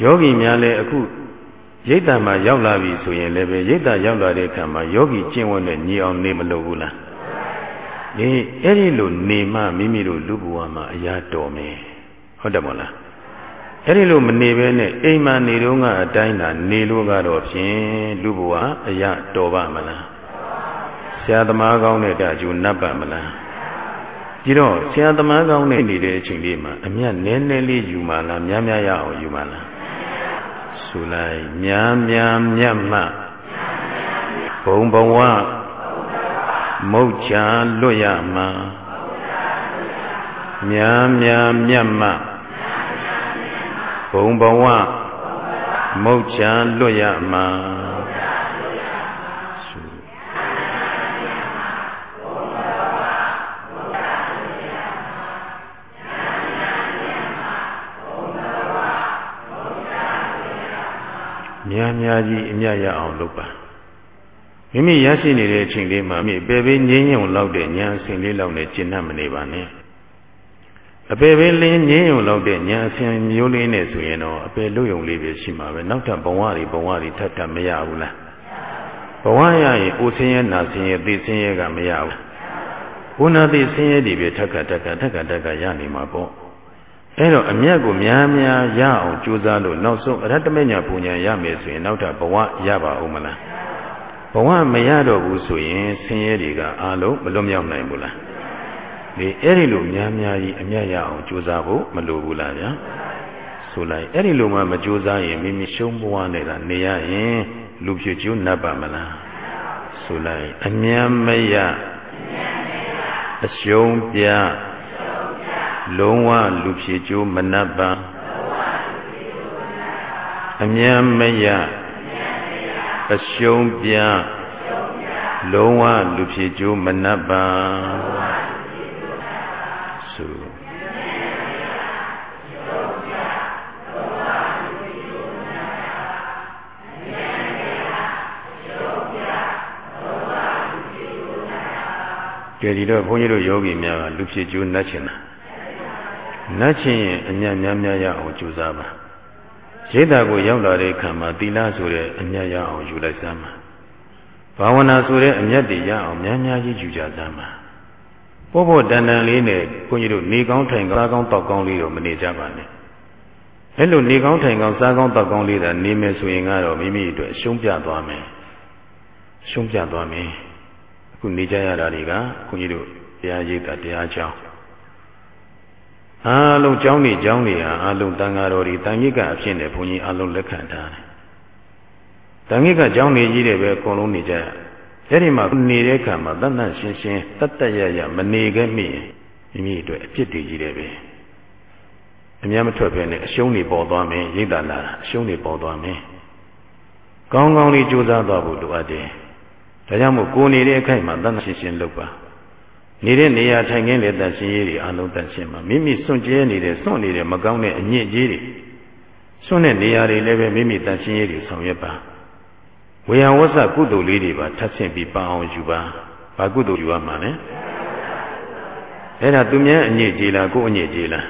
ယောဂီများလည်းအခု ရိတ်တံမှာရောက်လာပြီဆိုရင်လည်းပဲရိတ်တံရောက်လာတဲ့အခါမှာယောဂီကျင့်ဝတ်နဲ့ညီအောင်နေမလို့ဘူးလားအေးအဲ့ဒီလိုနေမှမိမိတို့လူဘဝမှာအရာတော်မယ်ဟုတ်တယ်မို့လားအဲ့ဒီလိုမနေဘဲနဲ့အိမ်မှာနေတော့ကအတိုင်းသာနေလို့ကတော့ဖြင့်လူဘဝအရာတော်ပါမလားဆရာသမားကောင်းတဲ့တအကျိုးနတ်ပါမလားဒီတော့ဆရာသမားကောင်းနဲ့နေတဲ့အချိန်လေးမှာအမြတ်နည်းနည်းလေးယူမှလားများများရအောင်ယူမှလား ဆိုလိုက်များများမြတ်မှဘုံဘဝမုတ်ချလွတ်ရမှာများများမြတ်မှဘုံဘဝမုတ်ချလွတ်ရမှာများများ ကြီးအမြတ်ရအောင်လုပ်ပါမိမိရရှိနေတဲ့အချိန်လေးမှာမိပေပေးငြင်းညုံလောက်တဲ့ညာအစဉ်လေးလောက်နဲ့ကျင့်တတ်မနေပါနဲ့အပေပေးလင်းငြင်းညုံလောက်တဲ့ညာအစဉ်မျိုးလေးနဲ့ဆိုရင်တော့အပေလွတ်ယုံလေးပဲရှိမှာပဲနောက်ထပ်ဘဝတွေဘဝတွေထပ်ထပ်မရဘူးလားဘဝရရင်အိုဆင်းရဲနာဆင်းရဲသိဆင်းရဲကမရဘူးဘုနာသိဆင်းရဲတွေပဲထပ်ခါတက်ကထက်ခါတက်ကရနေမှာပေါ့ အဲ့တော့အမျက်ကိုများများရအောင်ကြိုးစားလို့နောက်ဆုံးအရတ္တမညာပူညာရမယ်ဆိုရင်နောက်ထပ်ဘဝရပါဦးမလားဘဝမရတော့ဘူးဆိုရင်ဆင်းရဲတွေကအာလုံးမလွတ်မြောက်နိုင်ဘူးလားဒီအဲ့ဒီလိုများများကြီးအမျက်ရအောင်ကြိုးစားဖို့မလိုဘူးလားဗျာဆိုလိုက်အဲ့ဒီလိုမှမကြိုးစားရင်မိမိရှုံးဘဝနဲ့ကနေရရင်လူဖြစ်ကျိုးနတ်ပါမလားဆိုလိုက်အမြတ်မရအရှုံးပြ လုံးဝလူဖြစ်ကျိုးမနှပ်ပါအမြတ်မရအရှုံးပြလုံးဝလူဖြစ်ကျိုးမနှပ်ပါဆိုကြည်ဒီတော့ဘုန်းကြီးတို့ယောဂီများကလူဖြစ်ကျိုးနှက်ချင်တာ နတ်ချင်းရင်အမြတ်များများရအောင်ကြိုးစားပါရိတ်တာကိုရောက်လာတဲ့အခါမှာသီလဆိုတဲ့အမြတ်ရအောင်ယူလိုက်စမ်းပါဘာဝနာဆိုတဲ့အမြတ်တွေရအောင်များများကြီးယူကြစမ်းပါပို့ဖို့တန်တန်လေးနဲ့ဘုန်းကြီးတို့နေကောင်းထိုင်ကောင်းစားကောင်းတောက်ကောင်းလေးတော့မနေကြပါနဲ့အဲ့လိုနေကောင်းထိုင်ကောင်းစားကောင်းတောက်ကောင်းလေးသာနေမယ်ဆိုရင်ကတော့မိမိအတွက်ရှုံးပြသွားမယ်ရှုံးပြသွားမယ်အခုနေကြရတာတွေကဘုန်းကြီးတို့တရားရိပ်တာတရားကြောင်း အားလုံးကျောင်းနေကျောင်းနေဟာအားလုံးတန်ဃာတော်တွေတန်ခိကအဖြစ်နဲ့ဘုန်းကြီးအားလုံးလက်ခံထားတယ်။တန်ခိကကျောင်းနေကြီးတွေပဲအကုန်လုံးနေကြရ။အဲဒီမှာနေတဲ့အခါမှာတတ်တတ်ရှင်းရှင်းတတ်တတ်ရရမနေခဲ့မိရင်မိမိအတွက်အဖြစ်တည်ကြီးတယ်ပဲ။အများမထွက်ပဲနဲ့အရှုံးတွေပေါ်သွားမယ်ရိတ်တာလာအရှုံးတွေပေါ်သွားမယ်။ကောင်းကောင်းလေးကြိုးစားသွားဖို့လိုအပ်တယ်။ဒါကြောင့်မို့ကိုနေတဲ့အခိုက်မှာတတ်တတ်ရှင်းရှင်းလုပ်ပါ။ နေတဲ့နေရာထိုင်ခင်းတဲ့တန်ရှင်းရေးတွေအလုံးတန်ရှင်းမှာမိမိစွန့်ကြဲနေတဲ့စွန့်နေတဲ့မကောင်းတဲ့အညစ်အကြေးတွေစွန့်တဲ့နေရာတွေလည်းပဲမိမိတန်ရှင်းရေးတွေဆောင်ရွက်ပါဝေယဝဆကုသိုလ်လေးတွေပါထပ်ဆင့်ပြီးပအောင်ယူပါဘာကုသိုလ်ယူရမှာလဲအဲ့ဒါသူများအညစ်အကြေးလားကိုယ်အညစ်အကြေးလား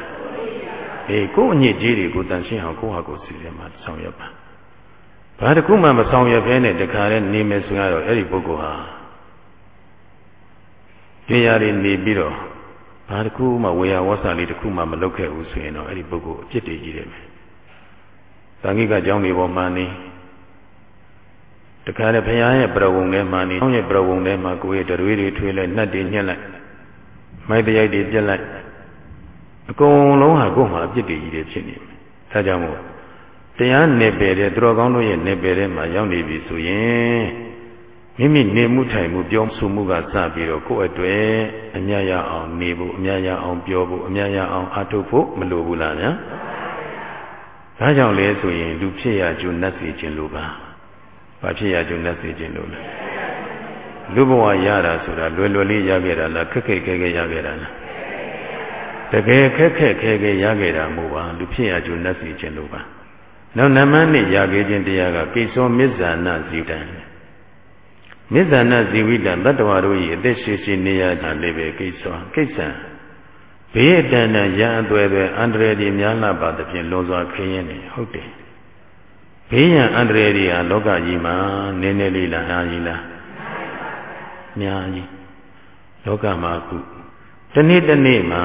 အေးကိုယ်အညစ်အကြေးတွေကိုတန်ရှင်းအောင်ကိုယ့်ဟာကိုယ်စီစဉ်မှာဆောင်ရွက်ပါဘာတစ်ခုမှမဆောင်ရွက်ဘဲနဲ့တခါတည်းနေမယ်ဆိုရတော့အဲ့ဒီပုဂ္ဂိုလ်ဟာ တရားတွေနေပြီးတော့ဘာတစ်ခုမှဝေယဝဆလေးတစ်ခုမှမလုပ်ခဲ့ဘူးဆိုရင်တော့အဲ့ဒီပုဂ္ဂိုလ်အပြစ်တွေကြီးတယ်မယ်။သံဃိကကြောင့်နေပေါ်မှာနေတခါတည်းဘုရားရဲ့ပြဝုံထဲမှာနေ။ကျောင်းရဲ့ပြဝုံထဲမှာကိုယ်ရဲ့တရွေးတွေထွေးလိုက်နှက်တွေညှက်လိုက်မိုက်တရိုက်တွေပြက်လိုက်အကုန်လုံးဟာကိုယ်မှာအပြစ်တွေကြီးတွေဖြစ်နေတယ်။ဒါကြောင့်မို့တရားနယ်ပယ်တဲ့သူတော်ကောင်းတို့ရဲ့နယ်ပယ်ထဲမှာရောက်နေပြီဆိုရင် မိမိနေမှုထိုင်မှုပြောဆိုမှုကစပြီးတော့ကိုယ့်အတွက်အမြတ်ရအောင်နေဖို့အမြတ်ရအောင်ပြောဖို့အမြတ်ရအောင်အထုတ်ဖို့မလိုဘူးလားဗျာဒါကြောင့်လဲဆိုရင်လူဖြစ်ရကျိုးနတ်စီခြင်းလို့ပါဘာဖြစ်ရကျိုးနတ်စီခြင်းလို့လဲလူဘဝရတာဆိုတာလွယ်လွယ်လေးရခဲ့တာလားခက်ခက်ခဲခဲရခဲ့တာလားတကယ်ခက်ခက်ခဲခဲရခဲ့တာမို့ပါလူဖြစ်ရကျိုးနှက်စီခြင်းလို့ပါနောက်နမနဲ့ရခဲ့ခြင်းတရားကကိစ္စမစ္ဆာနာဇီတံ မစ္ဆာနာဇီဝိတံတတ္တဝါတို့၏အသက်ရှိရှိနေရတာလည်းပဲကိစ္စကိစ္စဘေးအတန်တန်ရန်အသွဲသွဲအန္တရာယ်တွေများလာပါသဖြင့်လွန်စွာခင်းရင်နေဟုတ်တယ်ဘေးရန်အန္တရာယ်တွေဟာလောကကြီးမှာနည်းနည်းလေးလားအားကြီးလားအများကြီးလောကမှာအခုတနေ့တနေ့မှာ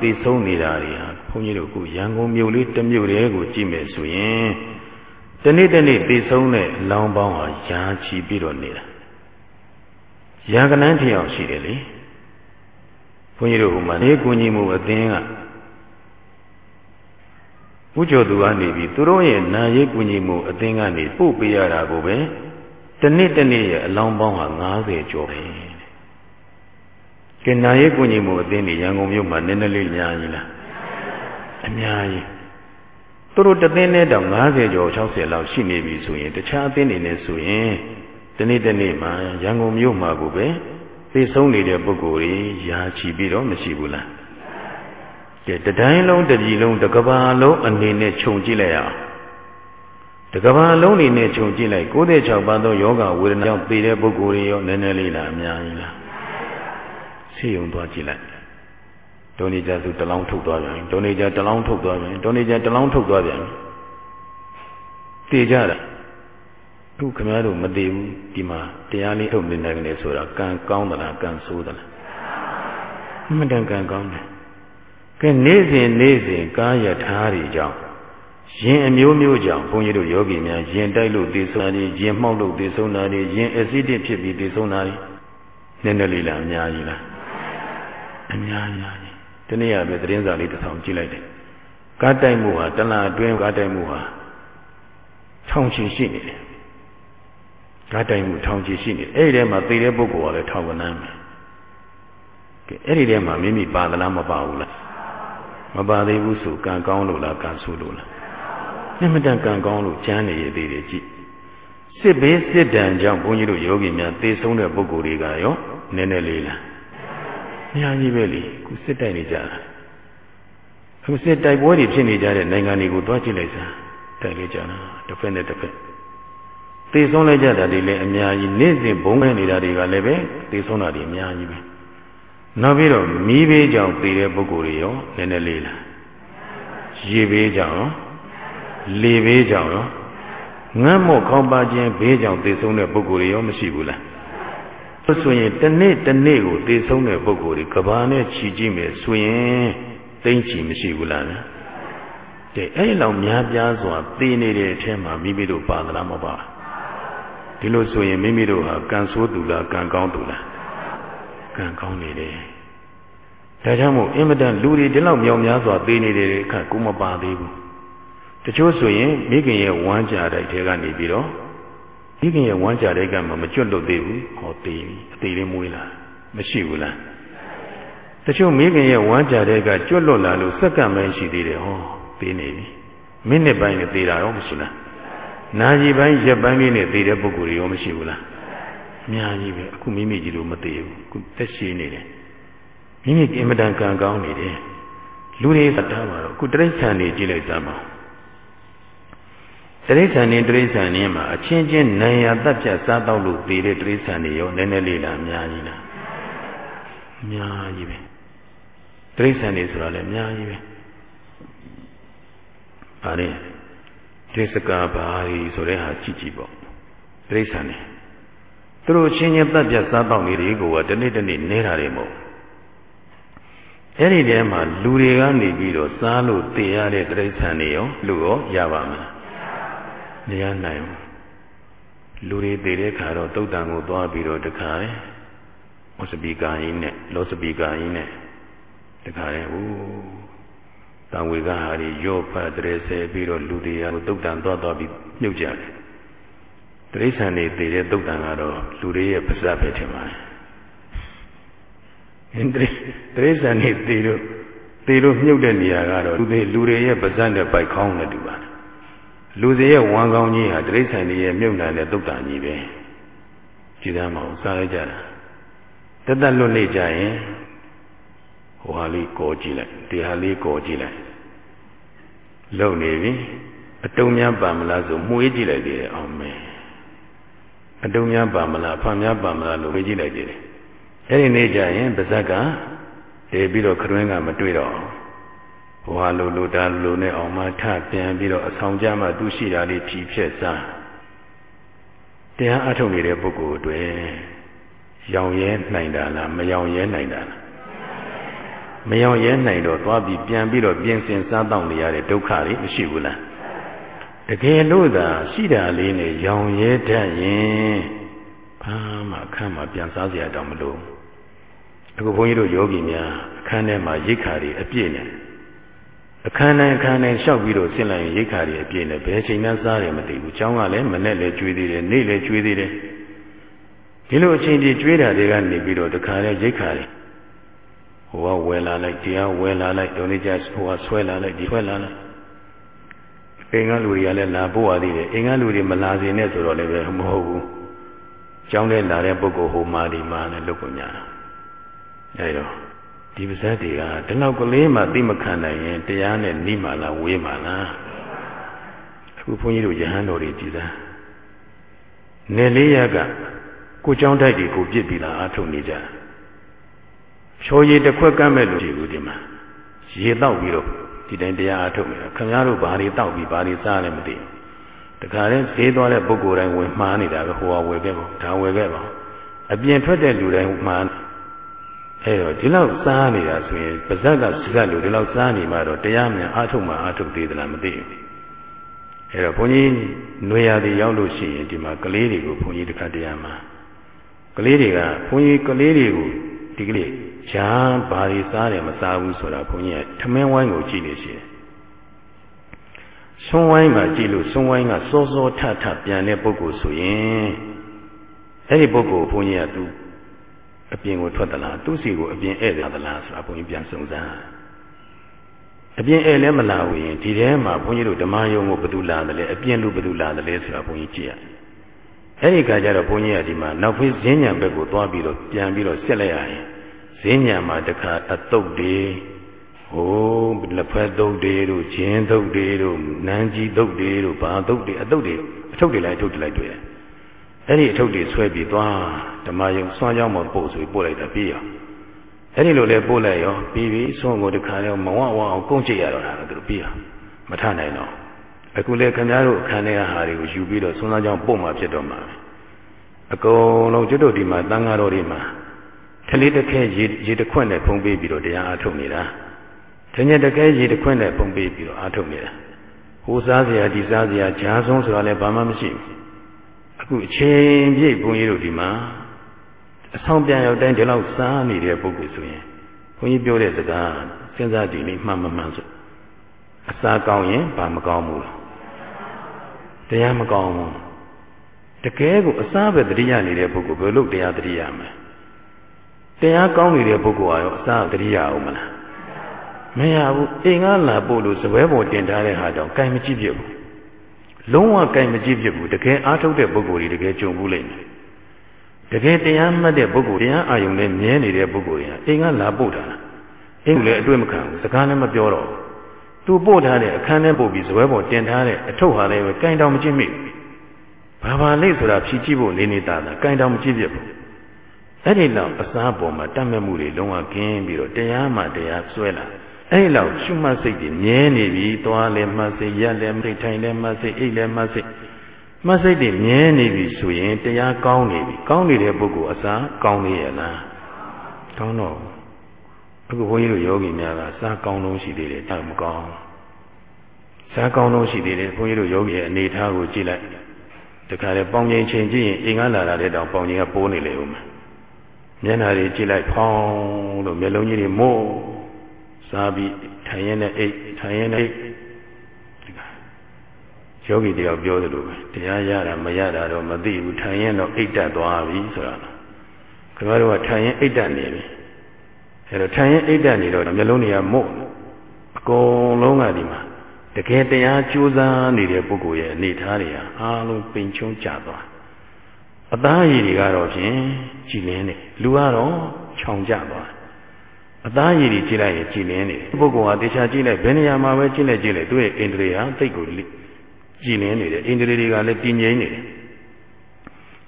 သိဆုံးနေတာတွေဟာဘုန်းကြီးတို့အခုရန်ကုန်မြို့လေးတစ်မြို့တည်းကိုကြည့်မယ်ဆိုရင်တနေ့တနေ့သိဆုံးတဲ့အလောင်းပေါင်းဟာရာချီပြီးတော့နေတာ ရာကနန်းထီအောင်ရှိတယ်လေဘုန်းကြီးတို့ဟိုမှာနေကူညီမှုအသင်းကဥကြိုသူကနေပြီးသူတို့ရဲ့နာရေးကူညီမှုအသင်းကနေပို့ပေးရတာကိုပဲတနေ့တနေ့ရဲ့အလောင်းပေါင်းဟာ90ကျော်ပဲကင်နာရေးကူညီမှုအသင်းတွေရန်ကုန်မြို့မှာနည်းနည်းလေးများကြီးလားအများကြီးသူတို့တသင်းနဲ့တောင်90ကျော်60လောက်ရှိနေပြီဆိုရင်တခြားအသင်းတွေနဲ့ဆိုရင် တနေ့တနေ့မှာရန်ကုန်မြို့မှာကိုပဲသိဆုံးနေတဲ့ပုဂ္ဂိုလ်တွေယာချီပြီးတော့မရှိဘူးလားကဲတတိုင်းလုံးတပြည်လုံးတကဘာလုံးအနေနဲ့ခြုံကြည့်လိုက်အောင်တကဘာလုံးနေနဲ့ခြုံကြည့်လိုက်96ပါးသောယောဂဝေဒနာကြောင့်သိတဲ့ပုဂ္ဂိုလ်တွေရောနည်းနည်းလေးလားအများကြီးလားဆေးရုံသွားကြည့်လိုက်ဒုံနေကြသူတလောင်းထုတ်သွားပြန်ဒုံနေကြတလောင်းထုတ်သွားပြန်ဒုံနေကြတလောင်းထုတ်သွားပြန်သိကြတာ သူခင်ဗျားတို့မသိဘူးဒီမှာတရားလေးထုတ်နေနိုင်တယ်ဆိုတာကံကောင်းသလားကံဆိုးသလားအမှန်တန်ကံကောင်းတယ်ကဲနေ့စဉ်နေ့စဉ်ကာယထားတွေကြောင့်ရင်အမျိုးမျိုးကြောင့်ဘုန်းကြီးတို့ယောဂီများရင်တိုက်လို့သေဆုံးတာတွေရင်မှောက်လို့သေဆုံးတာတွေရင်အဆီဒစ်ဖြစ်ပြီးသေဆုံးတာတွေနည်းနည်းလေးလားအများကြီးလားအများကြီးတနေ့ရပဲသတင်းစာလေးတစ်ဆောင်ကြည့်လိုက်တယ်ကားတိုက်မှုဟာတလားအတွင်းကားတိုက်မှုဟာထောင်ချီရှိနေတယ် ကားတိုက်မှုထောင်ချီရှိနေတယ်အဲ့ဒီထဲမှာသေတဲ့ပုဂ္ဂိုလ်ကလည်းထောင်ကနန်းပဲကဲအဲ့ဒီထဲမှာမိမိပါသလားမပါဘူးလားမပါသေးဘူးဆိုကံကောင်းလို့လားကံဆိုးလို့လားအမှန်တန်ကံကောင်းလို့ကျမ်းနေရသေးတယ်ကြည့်စစ်ဘေးစစ်တံကြောင့်ဘုန်းကြီးတို့ယောဂီများသေဆုံးတဲ့ပုဂ္ဂိုလ်တွေကရောနည်းနည်းလေးလားအများကြီးပဲလေခုစစ်တိုက်နေကြတာအခုစစ်တိုက်ပွဲတွေဖြစ်နေကြတဲ့နိုင်ငံတွေကိုတွားကြည့်လိုက်စမ်းတိုက်လေကြတာတစ်ဖက်နဲ့တစ်ဖက် သေဆုံးလိုက်ကြတာတွေလည်းအများကြီးနေ့စဉ်ဘုံခဲနေတာတွေကလည်းပဲသေဆုံးတာတွေအများကြီးပဲနောက်ပြီးတော့မီးဘေးကြောင့်သေတဲ့ပုဂ္ဂိုလ်တွေရောနည်းနည်းလေးလားရေဘေးကြောင့်ရောလေဘေးကြောင့်ရောငတ်မော့ခေါင်းပါခြင်းဘေးကြောင့်သေဆုံးတဲ့ပုဂ္ဂိုလ်တွေရောမရှိဘူးလားဆိုရင်တနေ့တနေ့ကိုသေဆုံးတဲ့ပုဂ္ဂိုလ်တွေကဘာနဲ့ခြီးကြည့်မယ်ဆိုရင်သိမ့်ချီမရှိဘူးလားတဲ့အဲ့လောက်များပြားစွာသေနေတဲ့အထက်မှာမိမိတို့ပါသလားမပါ ဒီလိုဆိုရင်မိမိတို့ဟာကံဆိုးသူလားကံကောင်းသူလားကံကောင်းနေတယ်ဒါကြောင့်မို့အင်မတန်လူတွေဒီလောက်မြောင်များစွာသေနေတဲ့အခါကိုမပါသေးဘူးတချို့ဆိုရင်မိခင်ရဲ့ဝမ်းကြတိုက်ထဲကနေပြီးတော့မိခင်ရဲ့ဝမ်းကြတဲ့ကမှမကျွတ်လွတ်သေးဘူးဟောသေးပြီအသေးလေးမွေးလာမရှိဘူးလားတချို့မိခင်ရဲ့ဝမ်းကြတဲ့ကကျွတ်လွတ်လာလို့စက္ကန့်ပဲရှိသေးတယ်ဟောသေးနေပြီမိနစ်ပိုင်းနဲ့သေးတာရောမရှိလား နာရီပိုင်းရက်ပိုင်းလေးနဲ့သေးတဲ့ပုဂ္ဂိုလ်ရောမရှိဘူးလားအများကြီးပဲအခုမိမိကြီးတို့မသေးဘူးအခုသက်ရှိနေတယ်မိမိအင်မတန်ကံကောင်းနေတယ်လူတွေသတ်တာပါတော့အခုတိရစ္ဆာန်တွေကြည့်လိုက်စမ်းပါတိရစ္ဆာန်တွေတိရစ္ဆာန်တွေမှာအချင်းချင်းနိုင်ရတတ်ပြတ်စားတော့လို့သေးတဲ့တိရစ္ဆာန်တွေရောနည်းနည်းလေးလားအများကြီးလားအများကြီးပဲတိရစ္ဆာန်တွေဆိုတာလည်းအများကြီးပဲဗါ တယ်ဒေသကာဘာကြီးဆိုတဲ့ဟာကြည့်ကြည့်ပေါ့တိရစ္ဆာန်တွေသူတို့ချင်းချင်းတတ်ပြတ်စားတော့နေတွေကိုကတနေ့တနေ့နေတာတွေမဟုတ်အဲ့ဒီထဲမှာလူတွေကနေပြီးတော့စားလို့တည်ရတဲ့တိရစ္ဆာန်တွေရောလူရောရပါမလားမရနိုင်ဘူးလူတွေတည်တဲ့ခါတော့တုတ်တန်ကိုသွားပြီးတော့တခါလေမောစပီကာကြီးနဲ့လောစပီကာကြီးနဲ့တခါလေဟို တံဝေကဟာတွေရော့ဖတ်တဲ့ဆဲပြီးတော့လူတွေကတုတ်တန်သွားသွားပြီးမြုပ်ကြတယ်တိရစ္ဆာန်တွေတည်တဲ့တုတ်တန်ကတော့လူတွေရဲ့ပါးစပ်ပဲထင်ပါတယ်အင်းတိရစ္ဆာန်တွေတည်လို့တည်လို့မြုပ်တဲ့နေရာကတော့လူတွေလူတွေရဲ့ပါးစပ်နဲ့ပိုက်ခေါင်းနဲ့တူပါတယ်လူတွေရဲ့ဝမ်းကောင်းကြီးဟာတိရစ္ဆာန်တွေရဲ့မြုပ်နှံတဲ့တုတ်တန်ကြီးပဲကြကြည်သားမအောင်စားလိုက်ကြတာတက်တက်လွတ်နေကြရင် ဟိုဟာလေးကောကြည့်လိုက်ဒီဟာလေးကောကြည့်လိုက်လုံနေပြီအတုံးများပါမလားဆိုမှုေးကြည့်လိုက်သေးတယ်အောင်မင်းအတုံးများပါမလားအဖန်များပါမလားလို့မေးကြည့်လိုက်သေးတယ်အဲ့ဒီနေ့ကျရင်ပါဇက်ကတည်ပြီးတော့ခရွင်းကမတွေ့တော့ဟိုဟာလိုလိုတာလိုနဲ့အောင်မထပြန်ပြီးတော့အဆောင်ကြမှသူရှိတာလေးဖြီးဖြက်စားတရားအထုတ်နေတဲ့ပုဂ္ဂိုလ်တွေရောင်ရဲနိုင်တာလားမရောင်ရဲနိုင်တာလား မရောင်ရဲနိုင်တော့သွားပြီးပြန်ပြီးတော့ပြင်ဆင်စားတော့နေရတဲ့ဒုက္ခတွေမရှိဘူးလားတကယ်လို့သာရှိတာလေးနဲ့ရောင်ရဲတတ်ရင်ဘာမှအခန်းမှာပြန်စားစရာတောင်မလိုအခုဘုန်းကြီးတို့ယောဂီများအခန်းထဲမှာရိတ်ခါတွေအပြည့်နဲ့အခန်းတိုင်းအခန်းတိုင်းလျှောက်ပြီးတော့ဆင်းလိုက်ရင်ရိတ်ခါတွေအပြည့်နဲ့ဘယ်ချိန်မှစားတယ်မသိဘူး။ကျောင်းကလည်းမနဲ့လည်းကျွေးသေးတယ်၊နေ့လည်းကျွေးသေးတယ်။ဒီလိုအချိန်ကြီးကျွေးတာတွေကနေပြီးတော့တခါလဲရိတ်ခါတွေဟိုိုကဝယ်လာလိုက်တရားဝယ်လာလိုက်ဒုနိကြဟိုကဆွဲလာလိုက်ဒီဆွဲလာလိုက်အိမ်ကလူတွေကလည်းလာပို့ရသေးတယ်အိမ်ကလူတွေမလာစင်နဲ့ဆိုတော့လည်းပဲမဟုတ်ဘူးကျောင်းထဲလာတဲ့ပုဂ္ဂိုလ်ဟိုမာဒီမာနဲ့လုပ်ကုန်ကြတာအဲဒါဒီပါဇက်တွေကဒီနောက်ကလေးမှသိမခံနိုင်ရင်တရားနဲ့နှိမာလားဝေးမာလားအခုဘုန်းကြီးတို့ယဟန်တော်တွေကြည်လားနယ်လေးရကကိုကျောင်းတိုက်တွေကိုပြစ်ပြီးလားအထုတ်နေကြတယ် ဖြောရည်တစ်ခွက်ကမ်းမဲ့လို့ရှိဘူးဒီမှာရေတောက်ပြီးတော့ဒီတိုင်းတရားအထုတ်နေတာခင်ဗျားတို့ဘာတွေတောက်ပြီးဘာတွေစားလဲမသိဘူးတခါတည်းဈေးသွားတဲ့ပုဂ္ဂိုလ်တိုင်းဝင်မှားနေတာပဲဟိုကဝယ်ခဲ့ပါဒါဝယ်ခဲ့ပါအပြင်ထွက်တဲ့လူတိုင်းမှားအဲတော့ဒီလောက်စားနေတာဆိုရင်ပါဇက်ကစကလူဒီလောက်စားနေမှတော့တရားမြန်အာထုတ်မှအာထုတ်သေးသလားမသိဘူးအဲတော့ဘုန်းကြီးຫນွေရာတွေရောက်လို့ရှိရင်ဒီမှာကလေးတွေကိုဘုန်းကြီးတစ်ခါတရားမှာကလေးတွေကဘုန်းကြီးကလေးတွေကိုဒီကလေး ရှားဘာတွေစားတယ်မစားဘူးဆိုတာဘုန်းကြီးကထမင်းဝိုင်းကိုကြည့်နေရှိတယ်ဆွန်းဝိုင်းမှာကြည့်လို့ဆွန်းဝိုင်းကစောစောထထပြန်တဲ့ပုဂ္ဂိုလ်ဆိုရင်အဲ့ဒီပုဂ္ဂိုလ်ဘုန်းကြီးကသူအပြင်ကိုထွက်သလားသူ့စီကိုအပြင်ဧည့်တယ်သလားဆိုတာဘုန်းကြီးပြန်စုံစမ်းအပြင်ဧည့်လည်းမလာဘူးရင်ဒီထဲမှာဘုန်းကြီးတို့ဓမ္မယုံကိုဘယ်သူလာတယ်လဲအပြင်လူဘယ်သူလာတယ်လဲဆိုတာဘုန်းကြီးကြည့်ရအဲ့ဒီခါကျတော့ဘုန်းကြီးကဒီမှာနောက်ဖေးဈဉ္ညာဘက်ကိုသွားပြီးတော့ပြန်ပြီးတော့ဆက်လိုက်ရရင် ဈဉ္ညာမှာတခါအတုတ်တွေဟိုလက်ဖက်တုတ်တွေတို့ဂျင်းတုတ်တွေတို့နန်းကြီးတုတ်တွေတို့ဘာတုတ်တွေအတုတ်တွေအထုပ်တွေလိုက်အထုပ်တွေလိုက်တွေ့တယ်အဲ့ဒီအထုပ်တွေဆွဲပြီးသွားဓမ္မယုံဆွမ်းကြောင်းမပို့ဆိုပြီးပို့လိုက်တာပြီးရောအဲ့ဒီလိုလဲပို့လိုက်ရောပြီးပြီးဆွမ်းကိုတခါရောမဝဝအောင်ကုန်းချရတော့တာသူတို့ပြီးရောမထနိုင်တော့အခုလေခင်ဗျားတို့အခန်းထဲကဟာတွေကိုယူပြီးတော့ဆွမ်းကြောင်းပို့မှဖြစ်တော့မှာအကုန်လုံးကျွတ်တို့ဒီမှာတန်ဃာတော်တွေမှာ ထလေးတစ်ခဲရေရေတစ်ခွက်နဲ့ဖုံးပေးပြီးတော့တရားအားထုတ်နေတာတညက်တစ်ခဲရေတစ်ခွက်နဲ့ဖုံးပေးပြီးတော့အားထုတ်နေတာဟိုစားစရာဒီစားစရာဂျားဆုံးဆိုတာလည်းဘာမှမရှိဘူးအခုအချိန်ပြည့်ဘုန်းကြီးတို့ဒီမှာအဆောင်ပြန်ရောက်တိုင်းဒီလောက်စားနေတဲ့ပုဂ္ဂိုလ်ဆိုရင်ဘုန်းကြီးပြောတဲ့စကားစဉ်းစားကြည့်နေမှန်မှန်မှန်ဆိုအစာကောင်းရင်ဘာမကောင်းဘူးလားတရားမကောင်းဘူးတကယ်ကိုအစာပဲတတိယနေတဲ့ပုဂ္ဂိုလ်ဘယ်လိုတရားတတိယမလဲ တရားကောင်းနေတဲ့ပုဂ္ဂိုလ်ကရောအစာတတိယအောင်မလားမရဘူးအိမ်ကလာပို့လို့စပွဲပေါ်တင်ထားတဲ့ဟာတောင်ကင်မကြည့်ပြဘူးလုံးဝကင်မကြည့်ပြဘူးတကယ်အားထုတ်တဲ့ပုဂ္ဂိုလ်တွေတကယ်ကြုံဘူးလိမ့်မယ်တကယ်တရားမှတ်တဲ့ပုဂ္ဂိုလ်တရားအာယုံနဲ့မြဲနေတဲ့ပုဂ္ဂိုလ်တွေကအိမ်ကလာပို့တာအိမ်လည်းအတွေ့မခံဘူးစကားလည်းမပြောတော့သူပို့ထားတဲ့အခန်းထဲပို့ပြီးဇွဲပေါ်တင်ထားတဲ့အထုပ်ဟာလည်းပဲကင်တောင်မကြည့်မိဘာဘာလိဆိုတာဖြီးကြည့်ဖို့နေနေတာလားကင်တောင်မကြည့်ပြဘူး အဲ့ဒီလောက်အစားပေါ်မှာတတ်မဲ့မှုတွေလုံးဝကင်းပြီးတော့တရားမှတရားဆွဲလာအဲ့ဒီလောက်ရှုမှတ်စိတ်တွေမြဲနေပြီသွားလည်းမှတ်စိတ်ရက်လည်းမှတ်ထိုင်လည်းမှတ်စိတ်အိတ်လည်းမှတ်စိတ်မှတ်စိတ်တွေမြဲနေပြီဆိုရင်တရားကောင်းနေပြီကောင်းနေတဲ့ပုဂ္ဂိုလ်အစားကောင်းနေရလားကောင်းတော့အခုဘုန်းကြီးတို့ယောဂီများကစားကောင်းလုံးရှိသေးတယ်တောင်မကောင်းစားကောင်းလုံးရှိသေးတယ်ဘုန်းကြီးတို့ယောဂီရဲ့အနေထားကိုကြည့်လိုက်တခါလေပေါင်ချိန်ချိန်ကြည့်ရင်အင်္ဂါလာတာတဲ့တောင်ပေါင်ချိန်ကပိုးနေလေဦးမှာ မျက်နှာတွေကြည့်လိုက်ဖောင်းလို့မျက်လုံးကြီးတွေမို့စားပြီးထိုင်ရင်နဲ့အိတ်ထိုင်ရင်နဲ့အိတ်ယောဂီတယောက်ပြောသလိုပဲတရားရတာမရတာတော့မသိဘူးထိုင်ရင်တော့အိတ်တက်သွားပြီဆိုတာခင်ဗျားတို့ကထိုင်ရင်အိတ်တက်နေပြီအဲတော့ထိုင်ရင်အိတ်တက်နေတော့မျိုးလုံးတွေကမို့အကုန်လုံးကဒီမှာတကယ်တရားကြိုးစားနေတဲ့ပုဂ္ဂိုလ်ရဲ့အနေထားတွေဟာအားလုံးပိန်ချုံးကြသွား အသားရည်တွေကတော့ဖြင့်ကြည်လင်းတယ်လူကတော့ခြောင်ကြသွားအသားရည်တွေကြည့်လိုက်ရင်ကြည်လင်းနေတယ်ပုဂ္ဂိုလ်ဟာတေချာကြည့်လိုက်ဘယ်နေရာမှာပဲကြည့်လိုက်ကြည့်လိုက်သူ့ရဲ့အိန္ဒြေဟာသိတ်ကိုကြည်လင်းနေတယ်အိန္ဒြေတွေကလည်းတည်ငြိမ်နေတယ်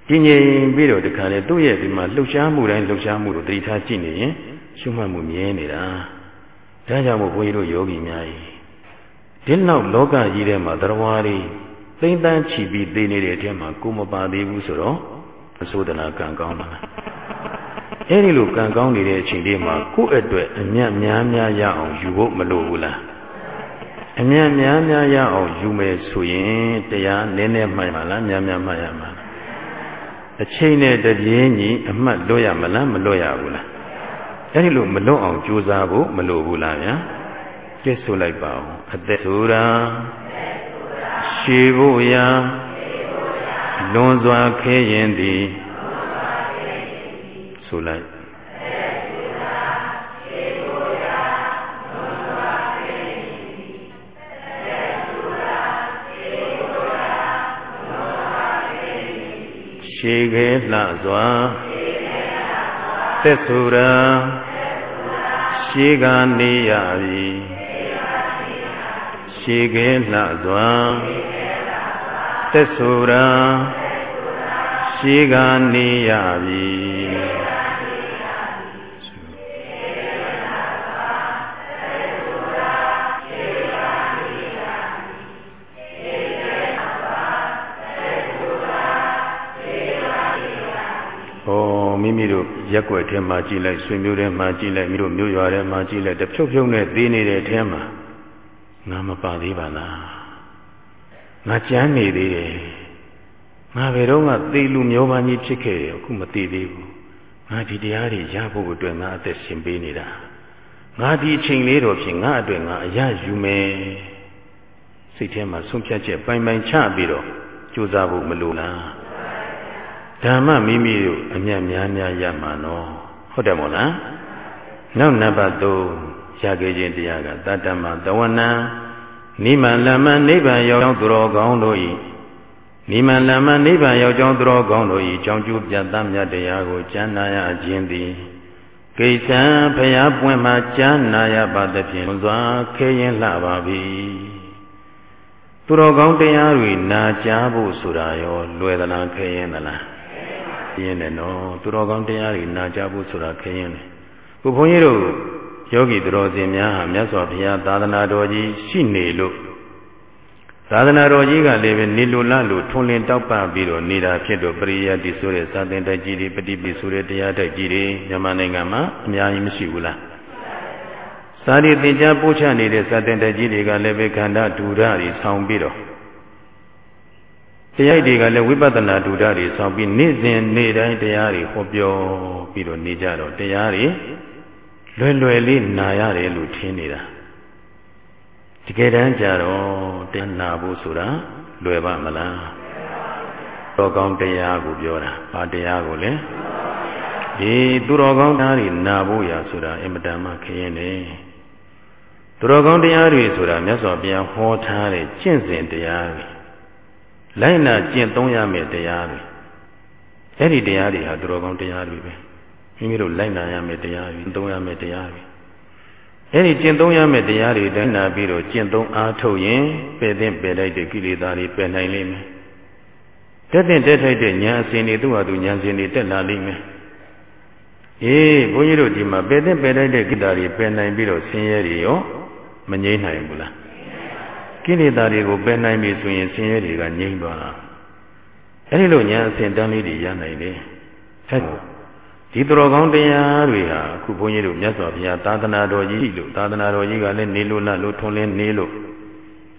တည်ငြိမ်ပြီးတော့တခါလေသူ့ရဲ့ဒီမှာလှုပ်ရှားမှုတိုင်းလှုပ်ရှားမှုကိုတတိထားကြည့်နေရင်ရှုမှတ်မှုမြဲနေတာဒါကြောင့်မို့ဘုန်းကြီးတို့ယောဂီများကြီးဒီနောက်လောကကြီးထဲမှာတရားဝါးတွေ သိမ့်တန်းချီပြီးသိနေတဲ့အထက်မှာကိုမပါသေးဘူးဆိုတော့အဆိုးတနာကံကောင်းတာအဲ့ဒီလိုကံကောင်းနေတဲ့အချိန်လေးမှာကိုယ့်အတွက်အမြတ်များများရအောင်ယူဖို့မလိုဘူးလားအမြတ်များများရအောင်ယူမယ်ဆိုရင်တရားနည်းနည်းမှတ်ရမှာလားများများမှတ်ရမှာလားအချိန်နဲ့တပြေးညီအမှတ်လွတ်ရမလားမလွတ်ရဘူးလားအဲ့ဒီလိုမလွတ်အောင်ကြိုးစားဖို့မလိုဘူးလားဗျာကျက်ဆိုလိုက်ပါဦးအသက်ဆိုတာ ရှည်ဖို့ရာလွန်စွာခဲရင်သည်ဆိုလိုက်ရှည်ခဲလှစွာသက်ဆိုရာရှည်ကနေရပြီ ရှည်ခဲလှစွာသက်ဆိုရာရှည်ကနေရပြီမိမိတို့ရက်ွက်ထဲမှာကြည်လိုက်ဆွေမျိုးထဲမှာကြည်လိုက်မိတို့မျိုးရွာထဲမှာကြည်လိုက်တဖြုတ်ဖြုတ်နဲ့သေးနေတဲ့ထဲမှာ ငါမပါသေးပါလားငါကြမ်းနေသေးတယ်ငါဘယ်တော့မှသေလူမျိုးပါကြီးဖြစ်ခဲ့တယ်အခုမသေးသေးဘူးငါဒီတရားတွေရဖို့အတွက်ငါအသက်ရှင်ပေးနေတာငါဒီအချိန်လေးတော့ဖြင့်ငါအတွက်ငါအရယူမယ်စိတ်ထဲမှာဆုံးဖြတ်ချက်ပိုင်ပိုင်ချပြီးတော့ကြိုးစားဖို့မလိုလားဓမ္မမိမိတို့အမြတ်များများရမှာနော်ဟုတ်တယ်မို့လားနောက်နံပါတ်3 ရခဲ့ခြင်းတရားကတတ္တမသဝနံနိမလမနိဗ္ဗာန်ရောက်သူတော်ကောင်းတို့၏နိမလမနိဗ္ဗာန်ရောက်ကြောင်းသူတော်ကောင်းတို့၏ကြောင်းကျိုးပြတ်သားမြတ်တရားကိုကျမ်းနာရခြင်းသည်ကိစ္စံဖျားပွင့်မှကျမ်းနာရပါသဖြင့်စွာခဲရင်လှပါပြီသူတော်ကောင်းတရားတွေနာကြားဖို့ဆိုတာရောလွယ်သလားခဲရင်သလားခရင်တယ်နော်သူတော်ကောင်းတရားတွေနာကြဖို့ဆိုတာခရင်တယ်ခုဘုန်းကြီးတို့ ယောဂီသူတော်စင်များဟာမြတ်စွာဘုရားသာသနာတော်ကြီးရှိနေလို့သာသနာတော်ကြီးကလည်းပဲနေလိုလလို့ထွန်လင်းတောက်ပပြီးတော့နေတာဖြစ်တော့ပရိယတ်တိဆိုတဲ့သာသင်တိုက်ကြီးတွေပฏิပိဆိုတဲ့တရားတိုက်ကြီးတွေမြန်မာနိုင်ငံမှာအများကြီးမရှိဘူးလားစာရီသင်ကြားပို့ချနေတဲ့သာသင်တိုက်ကြီးတွေကလည်းပဲခန္ဓာဒူရတွေဆောင်းပြီးတော့တရားတွေကလည်းဝိပဿနာဒုဒတွေဆောင်းပြီးနေ့စဉ်နေ့တိုင်းတရားတွေဟောပြောပြီးတော့နေကြတော့တရားတွေ လွယ်လွယ်လေးနာရတယ်လို့ထင်နေတာတကယ်တမ်းကျတော့တရားနာဖို့ဆိုတာလွယ်ပါမလားတော်ကောင်းတရားကိုပြောတာဘာတရားကိုလဲဒီသူတော်ကောင်းသားတွေနာဖို့ရဆိုတာအင်မတန်မှခရင်နေသူတော်ကောင်းတရားတွေဆိုတာမြတ်စွာဘုရားဟောထားတဲ့ကျင့်စဉ်တရားတွေလိုက်နာကျင့်သုံးရမယ့်တရားတွေအဲ့ဒီတရားတွေဟာသူတော်ကောင်းတရားတွေပဲ မိမိတို့လိုက်နာရမယ့်တရားတွေသုံးရမယ့်တရားတွေအဲ့ဒီကျင့်သုံးရမယ့်တရားတွေတိုင်းနာပြီးတော့ကျင့်သုံးအားထုတ်ရင်ပယ်သင့်ပယ်လိုက်တဲ့ကိလေသာတွေပယ်နိုင်လိမ့်မယ်တက်တဲ့တက်ထိုက်တဲ့ဉာဏ်အစဉ်တွေသူ့ဟာသူဉာဏ်စဉ်တွေတက်လာလိမ့်မယ်အေးဘုန်းကြီးတို့ဒီမှာပယ်သင့်ပယ်လိုက်တဲ့ကိလေသာတွေပယ်နိုင်ပြီးတော့ဆင်းရဲတွေရောမငြိမ့်နိုင်ဘူးလားကိလေသာတွေကိုပယ်နိုင်ပြီဆိုရင်ဆင်းရဲတွေကငြိမ့်သွားတာအဲဒီလိုညာအစဉ်တန်းလေးတွေရနိုင်တယ်အဲ ဒီသူတော်ကောင်းတရားတွေဟာအခုဘုန်းကြီးတို့မြတ်စွာဘုရားသာသနာတော်ကြီးလို့သာသနာတော်ကြီးကလည်းနေလို့လလို့ထွန်းလင်းနေလို့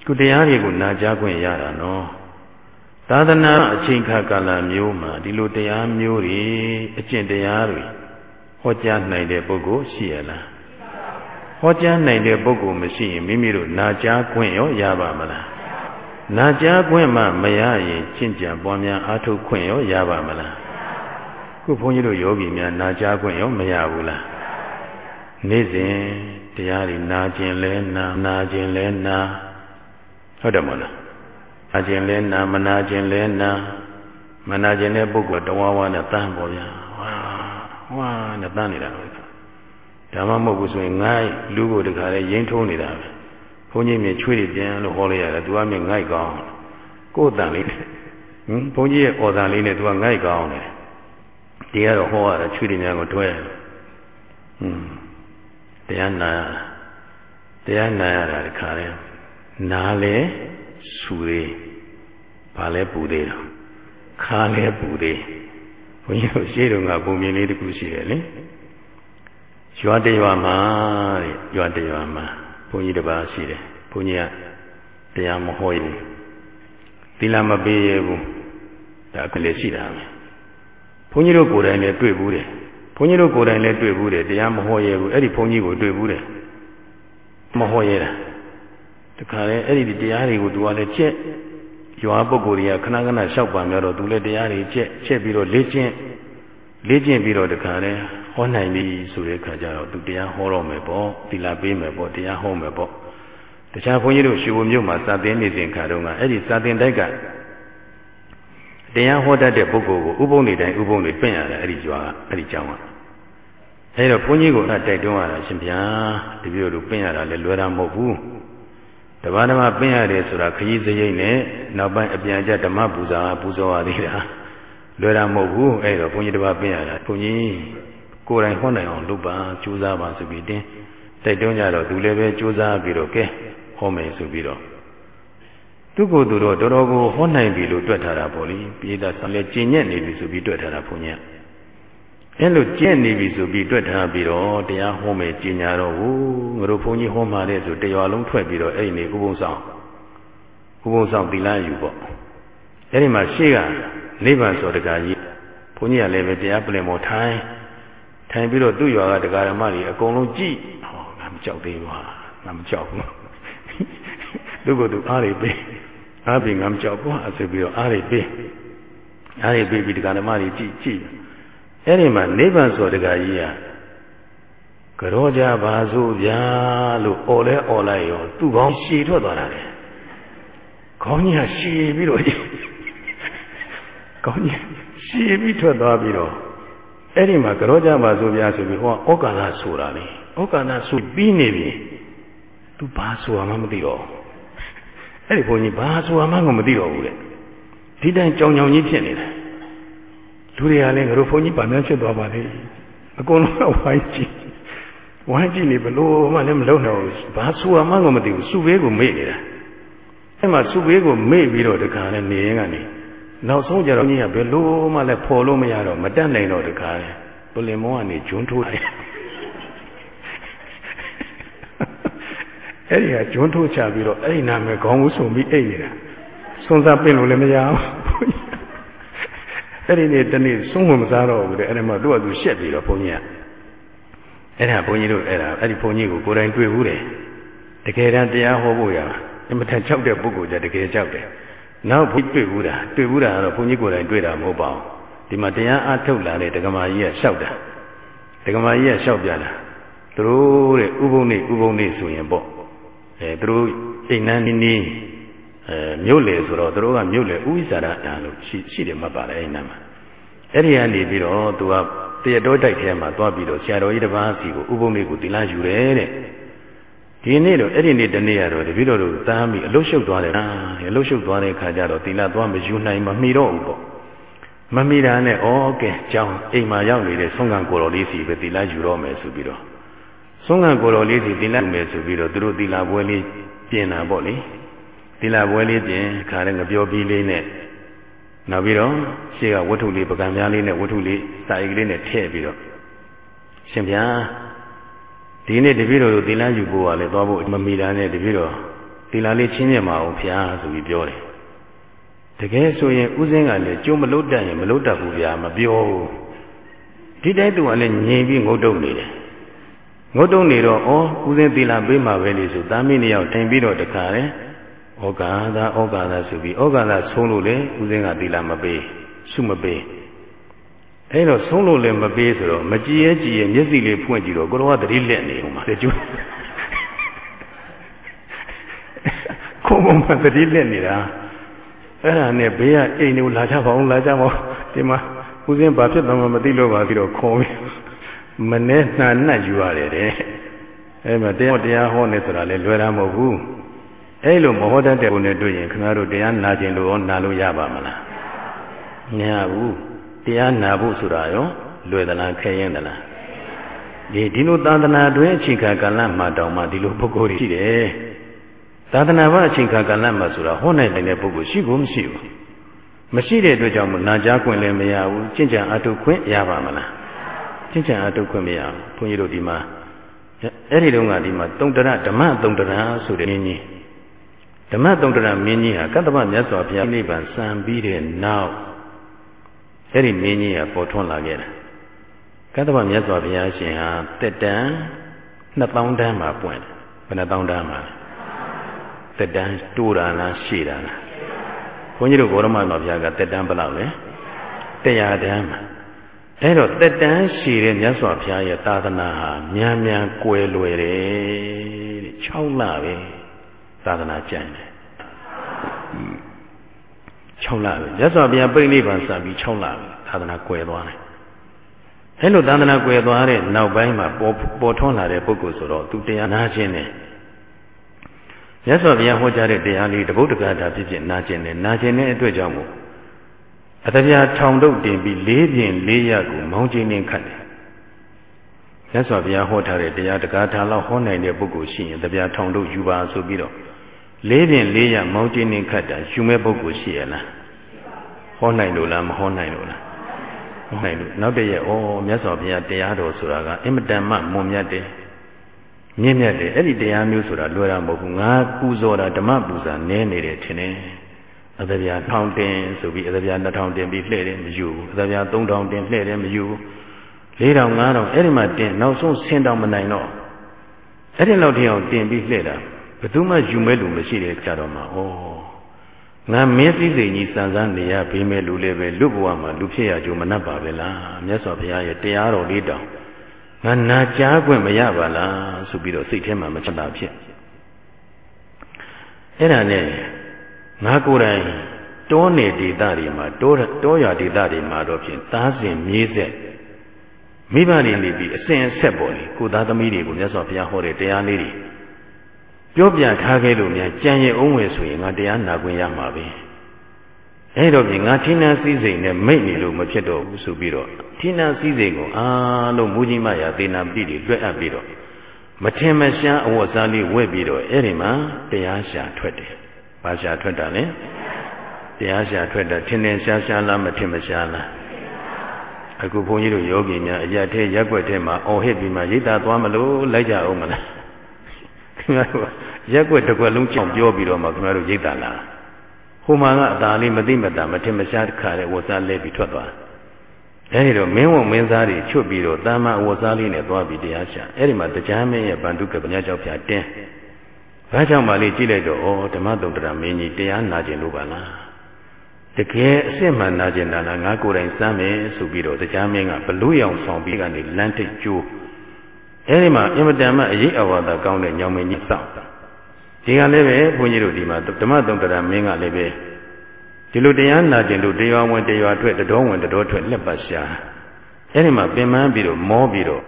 ခုတရားတွေကိုနာကြားခွင့်ရတာနော်သာသနာအချိန်ခါကာလမျိုးမှာဒီလိုတရားမျိုးတွေအကျင့်တရားတွေဟောကြားနိုင်တဲ့ပုဂ္ဂိုလ်ရှိရလားဟောကြားနိုင်တဲ့ပုဂ္ဂိုလ်မရှိရင်မိမိတို့နာကြားခွင့်ရောရပါမလားနာကြားခွင့်မှမရရင်ကျင့်ကြံပွားများအားထုတ်ခွင့်ရောရပါမလား ခုဘုန်းကြီးတို့ယောဂီများနာကြားခွင့်ရောမရဘူးလားနေ့စဉ်တရားတွေနာခြင်းလဲနာနာခြင်းလဲနာဟုတ်တယ်မို့လားနာခြင်းလဲနာမနာခြင်းလဲနာမနာကျင်တဲ့ပုဂ္ဂိုလ်တဝါဝါနဲ့တန်းပေါ်ဗျာဝါဝါနဲ့တန်းနေတာပဲဒါမှမဟုတ်ဘူးဆိုရင်ငိုင်းလူကိုတခါလဲရင်းထုံးနေတာပဲဘုန်းကြီးမြင်ချွေးတွေပြန်လို့ဟောလိုက်ရတယ်သူကမြင်ငိုက်ကောင်းကိုယ်တန်လေးဟင်ဘုန်းကြီးရဲ့အော်တန်လေးနဲ့သူကငိုက်ကောင်းတယ် ဒီကတော့ဟောရတာချွေးတွေများကိုတွဲဟွန်းတရားနာတရားနာရတာတခါလဲနားလဲဆူသေးဘာလဲပူသေးတော့ခါလဲပူသေးဘုန်းကြီးတို့ရှေ့တုန်းကပုံမြင်လေးတစ်ခုရှိတယ်လေရွာတရွာမှာတဲ့ရွာတရွာမှာဘုန်းကြီးတစ်ပါးရှိတယ်ဘုန်းကြီးကတရားမဟောရင်သီလမပေးရဘူးဒါကလေးရှိတာပဲ ဘုန်းကြီးတို့ကိုယ်တိုင်လည်းတွေ့ဘူးတယ်ဘုန်းကြီးတို့ကိုယ်တိုင်လည်းတွေ့ဘူးတယ်တရားမဟောရဘူးအဲ့ဒီဘုန်းကြီးကိုတွေ့ဘူးတယ်မဟောရတာတခါလေအဲ့ဒီတရားတွေကိုသူကလည်းချက်ရွာပုဂ္ဂိုလ်တွေကခဏခဏလျှောက်ပါများတော့သူလည်းတရားတွေချက်ချက်ပြီးတော့လေ့ကျင့်လေ့ကျင့်ပြီးတော့တခါလေဟောနိုင်ပြီဆိုတဲ့ခါကျတော့သူတရားဟောတော့မယ်ပေါ့သီလပေးမယ်ပေါ့တရားဟောမယ်ပေါ့တခြားဘုန်းကြီးတို့ရွှေဘုံမြို့မှာစာသင်နေစဉ်ခါတုန်းကအဲ့ဒီစာသင်တိုက်က တရားဟောတတ်တဲ့ပုဂ္ဂိုလ်ကိုဥပုံနေတိုင်းဥပုံနေပင့်ရတယ်အဲ့ဒီကြွားကအဲ့ဒီကျောင်းကအဲ့တော့ဘုန်းကြီးကတိုက်တွန်းရတာရှင်ဗျာတပည့်တို့ပင့်ရတာလည်းလွယ်တာမဟုတ်ဘူးတပါးဓမ္မပင့်ရတယ်ဆိုတာခရီးစရိတ်နဲ့နောက်ပိုင်းအပြန်ကျဓမ္မပူဇာပူဇော်ရသေးတာလွယ်တာမဟုတ်ဘူးအဲ့တော့ဘုန်းကြီးတပါးပင့်ရတာဘုန်းကြီးကိုယ်တိုင်ဟောနိုင်အောင်လုပ်ပါကြိုးစားပါဆိုပြီးတင်းတိုက်တွန်းကြတော့သူလည်းပဲကြိုးစားပြီးတော့ကဲဟောမယ်ဆိုပြီးတော့ သူကိုယ်သူတော့တော်တော်ကိုဟောနိုင်ပြီလို့တွက်ထားတာပေါ့လေပြေးတာဆံလဲကျင်ညက်နေပြီဆိုပြီးတွက်ထားတာဘုန်းကြီးအဲ့လိုကျင့်နေပြီဆိုပြီးတွက်ထားပြီးတော့တရားဟောမယ်ကျင်ညာတော့ဟိုငါတို့ဘုန်းကြီးဟောမှာတဲ့ဆိုတရွာလုံးထွက်ပြီးတော့အဲ့ဒီနေဥပုံဆောင်ဥပုံဆောင်သီလယူပေါ့အဲ့ဒီမှာရှေ့ကနိဗ္ဗာန်ဆိုတကာကြီးဘုန်းကြီးကလည်းပဲတရားပြင်မောထိုင်ထိုင်ပြီးတော့သူ့ရွာကတရားဓမ္မတွေအကုန်လုံးကြည့်ဟောငါမကြောက်သေးဘူးဟာငါမကြောက်ဘူးသူကသူအားတွေပေး အားပြီးငါမကြောက်ဘူးအဆိုပြီးတော့အားတွေပေးအားတွေပေးပြီးတရားဓမ္မတွေကြည့်ကြည့်အဲ့ဒီမှာနိဗ္ဗာန်ဆိုတရားကြီးကကြောကြပါစို့ဗျာလို့អော်လဲអော်လိုက်ရောသူ့ကောင်းရှည်ထွက်သွားတာလေခေါင်းကြီးကရှည်ပြီးတော့ခေါင်းကြီးရှည်ပြီးထွက်သွားပြီးတော့အဲ့ဒီမှာကြောကြပါစို့ဗျာဆိုပြီးဟောဩကာသဆိုတာလေဩကာသဆိုပြီးနေပြီသူဘာဆိုတာမှမသိတော့ အဲ့ဒီဘုန်းကြီးဘာဆိုတာမှမသိတော့ဘူးလေဒီတိုင်းကြောင်ကြောင်ကြီးဖြစ်နေတယ်လူတွေကလည်းငါတို့ဘုန်းကြီးဗာများဖြစ်သွားပါလေအကုန်လုံးဝိုင်းကြည့်ဝိုင်းကြည့်နေဘလို့မှလည်းမလုံတော့ဘူးဘာဆိုတာမှမသိဘူးစုဘေးကိုမေ့နေတာအဲ့မှာစုဘေးကိုမေ့ပြီးတော့တခါလဲနေရင်ကနေနောက်ဆုံးကြတော့ကြီးကဘယ်လို့မှလည်းဖော်လို့မရတော့မတတ်နိုင်တော့တခါလဲပလင်မောကနေဂျွန်းထိုးတယ် အဲ့ဒီကဂျွန်းထိုးချပြီးတော့အဲ့ဒီနာမည်ခေါင်းဝဆုံပြီးအိတ်နေတာစွန်စားပင့်လို့လည်းမရဘူးအဲ့ဒီနေ့တနေ့ဆုံးမမစားတော့ဘူးတဲ့အဲ့ဒီမှာသူ့အတူရှက်ပြီးတော့ဘုန်းကြီးကအဲ့ဒါဘုန်းကြီးတို့အဲ့ဒါအဲ့ဒီဘုန်းကြီးကိုကိုယ်တိုင်တွေ့ဘူးတယ်တကယ်တမ်းတရားဟောဖို့ရအမထန်ကြောက်တဲ့ပုဂ္ဂိုလ်ကြတကယ်ကြောက်တယ်နောက်ဘုတွေ့ဘူးတာတွေ့ဘူးတာကတော့ဘုန်းကြီးကိုယ်တိုင်တွေ့တာမဟုတ်ပါဘူးဒီမှာတရားအားထုတ်လာတဲ့ဒကမာကြီးကလျှောက်တာဒကမာကြီးကလျှောက်ပြတာသူတို့တဲ့ဥပုံနေဥပုံနေဆိုရင်ပေါ့ အဲသူတို့အိမ်နန်းနီးနီးအဲမြို့လေဆိုတော့သူတို့ကမြို့လေဥိစာရအာလို့ရှိရှိတယ်မှတ်ပါတယ်အဲ့နာမှာအဲ့ဒီကနေပြီးတော့သူကတရတော်တိုက်ထဲမှာသွားပြီးတော့ဆရာတော်ကြီးတစ်ပါးစီကိုဥပုံလေးကိုတီလာယူတယ်တဲ့ဒီနေ့တော့အဲ့ဒီနေ့တနေ့ရတော့တပည့်တော်တို့တန်းပြီးအလုရှုပ်သွားတယ်အာအလုရှုပ်သွားတဲ့ခါကျတော့တီလာသွားမယူနိုင်မမီတော့ဘူးပေါ့မမီတာနဲ့ဩကဲကြောင်းအိမ်မှာရောက်နေတဲ့ဆုံးခံကိုတော်လေးစီပဲတီလာယူတော့မယ်ဆိုပြီးတော့ ဆုံးခံကိုတော်လေးစီတီလာယူမယ်ဆိုပြီးတော့သူတို့တီလာပွဲလေးပြင်တာပေါ့လေသီလပွဲလေးပြင်ခါတဲ့ငပြောပြီးလေးနဲ့နောက်ပြီးတော့ရှေ့ကဝတ္ထုလေးပကံများလေးနဲ့ဝတ္ထုလေးစာအိတ်လေးနဲ့ထည့်ပြီးတော့ရှင်ဗျာဒီနေ့တပည့်တော်တို့သီလယူဖို့ကလည်းသွားဖို့မမီတာနဲ့တပည့်တော်သီလလေးချင်းမြတ်မအောင်ဖျားဆိုပြီးပြောတယ်တကယ်ဆိုရင်ဥစဉ်ကလည်းကျုံမလို့တတ်ရင်မလို့တတ်ဘူးဗျာမပြောဘူးဒီတိုင်းသူကလည်းငြိမ်ပြီးငုတ်တုံနေတယ် ငုတ်တုံနေတော့ဩဥစဉ်သီလပေးမှာပဲလေဆိုသားမင်းနှစ်ယောက်ထိုင်ပြီးတော့တခါတယ်ဩကာသဩကာသဆိုပြီးဩကာသဆုံးလို့လေဥစဉ်ကသီလမပေးရှုမပေးအဲ့တော့ဆုံးလို့လည်းမပေးဆိုတော့မကြည်ရဲကြည်ရဲမျက်စိလေးဖွင့်ကြည့်တော့ကိုတော်ကတတိလက်နေဟိုမှာတကျိုးခုံပုံမှာတတိလက်နေတာအဲ့ဒါနဲ့ဘေးကအိမ်တွေကိုလာကြပါအောင်လာကြပါအောင်ဒီမှာဦးစင်းဘာဖြစ်သွားမှမသိလို့ပါပြီးတော့ခေါ်ပြီး မနဲ့နှာနှက်ယူရတယ်တဲ့အဲ့မှာတရားတရားဟောနေဆိုတာလေလွယ်တာမဟုတ်ဘူးအဲ့လိုမဟောတတ်တဲ့ဘုံနဲ့တွေ့ရင်ခင်ဗျားတို့တရားနာကျင်လို့ရောနာလို့ရပါမလားမရဘူးတရားနာဖို့ဆိုတာရောလွယ်သလားခဲရင်သလားဒီဒီလိုသာသနာတွင်အချိန်ခါကာလမှာတောင်မှဒီလိုပုဂ္ဂိုလ်တွေရှိတယ်သာသနာ့ဘအချိန်ခါကာလမှာဆိုတာဟောနိုင်တဲ့ပုဂ္ဂိုလ်ရှိဖို့မရှိဘူးမရှိတဲ့အတွက်ကြောင့်နာကြားခွင့်လည်းမရဘူးကျင့်ကြံအထုခွင့်ရပါမလား ကျင့်ကြံအထုခွင့်မရဘူးဘုန်းကြီးတို့ဒီမှာအဲ့ဒီတုန်းကဒီမှာတုံတရဓမ္မတုံတရဆိုတဲ့မင်းကြီးဓမ္မတုံတရမင်းကြီးဟာကတ္တဗမြတ်စွာဘုရားနိဗ္ဗာန်စံပြီးတဲ့နောက်အဲ့ဒီမင်းကြီးကပေါ်ထွန်းလာခဲ့တယ်ကတ္တဗမြတ်စွာဘုရားရှင်ဟာတက်တန်2000တန်းမှာပွင့်တယ်ဘယ်နှသောင်းတန်းမှာတက်တန်းတိုးတာလားရှည်တာလားဘုန်းကြီးတို့ဘောရမတော်ဘုရားကတက်တန်းဘယ်လောက်လဲတရားတန်းမှာ အဲ့တော့တက်တန်းရှည်တဲ့မြတ်စွာဘုရားရဲ့သာသနာဟာမြန်မြန်ကွယ်လွယ်တယ်တဲ့6လပဲသာသနာကျန်တယ်6လပဲမြတ်စွာဘုရားပြိဋိဘံစပြီး6လပဲသာသနာကွယ်သွားတယ်အဲ့လိုသာသနာကွယ်သွားတဲ့နောက်ပိုင်းမှာပေါ်ပေါ်ထွန်းလာတဲ့ပုဂ္ဂိုလ်ဆိုတော့သူတရားနာခြင်းနဲ့မြတ်စွာဘုရားဟောကြားတဲ့တရားလေးတပုတ်တက္ကတာဖြစ်ဖြစ်နာခြင်းနဲ့နာခြင်းနဲ့အတွက်ကြောင့်မို့ အတပြာထောင်တုပ်တင်ပြီးလေးပြင်လေးရကိုမောင်းကျင်းနေခတ်တယ်မြတ်စွာဘုရားဟောထားတဲ့တရားတက္ကတာလောက်ဟောနိုင်တဲ့ပုဂ္ဂိုလ်ရှိရင်တပြာထောင်တုပ်ယူပါဆိုပြီးတော့လေးပြင်လေးရမောင်းကျင်းနေခတ်တာယူမဲ့ပုဂ္ဂိုလ်ရှိရလားဟောနိုင်လို့လားမဟောနိုင်လို့လားဟောနိုင်လို့နောက်တည့်ရက်ဩမြတ်စွာဘုရားတရားတော်ဆိုတာကအင်မတန်မှမွန်မြတ်တယ်မြင့်မြတ်တယ်အဲ့ဒီတရားမျိုးဆိုတာလွယ်တာမဟုတ်ဘူးငါပူဇော်တာဓမ္မပူဇာနည်းနေတယ်ထင်တယ် အသဗျာထောင်တင်ဆိုပြီးအသဗျာ2000တင်ပြီးလှည့်တယ်မယူဘူးအသဗျာ3000တင်လှည့်တယ်မယူဘူး4000 5000အဲ့ဒီမှာတင်နောက်ဆုံးဆင်းတောင်မနိုင်တော့အဲ့ဒီလောက်ထိအောင်တင်ပြီးလှည့်တာဘယ်သူမှယူမဲ့လူမရှိတဲ့ကြတော့မှဩငါမင်းစည်းစိမ်ကြီးစံစမ်းနေရပေးမဲ့လူလည်းပဲလူဘဝမှာလူဖြစ်ရကြုံမနှက်ပါပဲလားမြတ်စွာဘုရားရဲ့တရားတော်လေးတောင်ငါနာကြားခွင့်မရပါလားဆိုပြီးတော့စိတ်ထဲမှာမချမ်းသာဖြစ်အဲ့ဒါနဲ့ ငါကိုယ်တိုင်တောနေဒေသတွေမှာတောတောရဒေသတွေမှာတော့ဖြင့်သားစဉ်မြေးဆက်မိဘတွေနေပြီးအစဉ်အဆက်ပေါ်လေကိုသားသမီးတွေကိုမြတ်စွာဘုရားဟောတဲ့တရားလေးတွေပြောပြထားခဲ့လို့များကြံရဲ့အုံးဝယ်ဆိုရင်ငါတရားနာခွင့်ရမှာပဲအဲ့တော့ပြင်ငါထိနာစည်းစိမ်နဲ့မိတ်နေလို့မဖြစ်တော့ဘူးဆိုပြီးတော့ထိနာစည်းစိမ်ကိုအားလုံးမူကြီးမရသေနာပိတွေလွှဲအပ်ပြီးတော့မထင်မရှားအဝတ်စားလေးဝက်ပြီးတော့အဲ့ဒီမှာတရားရှာထွက်တယ်။ ဘာရှာထွက်တာလဲ။တရားရှာထွက်တာထင်ထင်ရှားရှားလားမထင်မရှားလား။အခုဘုန်းကြီးတို့ယောဂီများအရက်ထဲရက်ွက်ထဲမှာအော်ဟစ်ပြီးမှရိတ်တာသွားမလို့လိုက်ကြအောင်မလား။ခင်ဗျားတို့ရက်ွက်တစ်ခွက်လုံးကြောင်ပြောပြီးတော့မှခင်ဗျားတို့ရိတ်တာလား။ဟိုမှာကအသာလေးမသိမသာမထင်မရှားတခါလေဝတ်စားလဲပြီးထွက်သွားအဲဒီတော့မင်းဝမင်းသားတွေချွတ်ပြီးတော့တာမဝတ်စားလေးနဲ့သွားပြီးတရားရှာအဲဒီမှာတရားမင်းရဲ့ဗန္ဓုကပညာကြောက်ဖြာတင်း ဘာကြောင့်မှလေးကြည့်လိုက်တော့ဩဓမ္မတုံတရာမင်းကြီးတရားနာကျင်လို့ပါလားတကယ်အစ်စ်မှန်နာကျင်တာလားငါကိုယ်တိုင်စမ်းမယ်ဆိုပြီးတော့တရားမင်းကဘလို့ရောင်ဆောင်ပြီးကနေလမ်းထိပ်ကျိုးအဲဒီမှာအင်မတန်မှအရေးအဝါဒကောင်းတဲ့ညောင်မင်းကြီးစောင့်ဒီကလည်းပဲဘုန်းကြီးတို့ဒီမှာဓမ္မသုံးတရာမင်းကလည်းပဲဒီလိုတရားနာကျင်လို့တရားဝင်တရားထွက်တတော်ဝင်တတော်ထွက်လက်ပတ်ရှာအဲ့ဒီမှာပင်ပန်းပြီးတော့မောပြီးတော့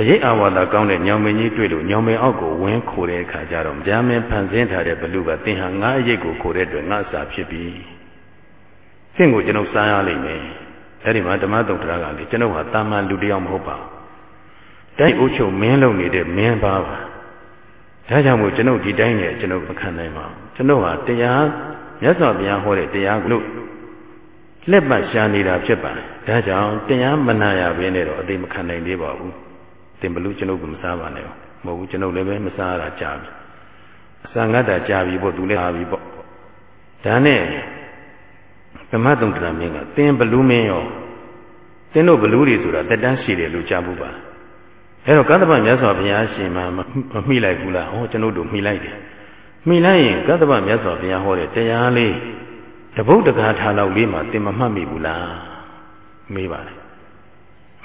အရေးအာဝါဒကောင်းတဲ့ညောင်မင်းကြီးတွေ့လို့ညောင်မင်းအောက်ကိုဝင်းခိုတဲ့အခါကျတော့ဗျာမင်းဖန်ဆင်းထားတဲ့ဘလူကသင်ဟာငါအရေးကိုခိုတဲ့အတွက်ငါအစာဖြစ်ပြီသင်ကိုကျွန်ုပ်စားရလိမ့်မယ်အဲ့ဒီမှာဓမ္မတုံတရာကလေကျွန်ုပ်ဟာတာမန်လူတယောက်မဟုတ်ပါဘူးတိုင်းအုပ်ချုပ်မင်းလုပ်နေတဲ့မင်းပါပါဒါကြောင့်မို့ကျွန်ုပ်ဒီတိုင်းနဲ့ကျွန်ုပ်မခံနိုင်ပါဘူးကျွန်ုပ်ဟာတရားမြတ်စွာဘုရားဟောတဲ့တရားကိုလက်ပတ်ရှားနေတာဖြစ်ပါတယ်ဒါကြောင့်တရားမနာရဘဲနဲ့တော့အသိမခံနိုင်သေးပါဘူး သင်ဘလူကျွန်ုပ်ကမစားပါနဲ့မဟုတ်ဘူးကျွန်ုပ်လည်းပဲမစားရတာကြာပြီအစံငတ်တာကြာပြီပေါ့သူလည်းအားပြီပေါ့ဒါနဲ့ဓမ္မတုံတရာမင်းကသင်ဘလူမင်းရောသင်တို့ဘလူတွေဆိုတာတက်တန်းရှိတယ်လို့ကြားဘူးပါအဲ့တော့ကတ္တပမြတ်စွာဘုရားရှင်မှာမမိလိုက်ဘူးလားဟောကျွန်ုပ်တို့မိလိုက်တယ်မိလိုက်ရင်ကတ္တပမြတ်စွာဘုရားဟောတဲ့တရားလေးတပုတ်တကားထားလောက်လေးမှာသင်မမှတ်မိဘူးလားမေးပါလေ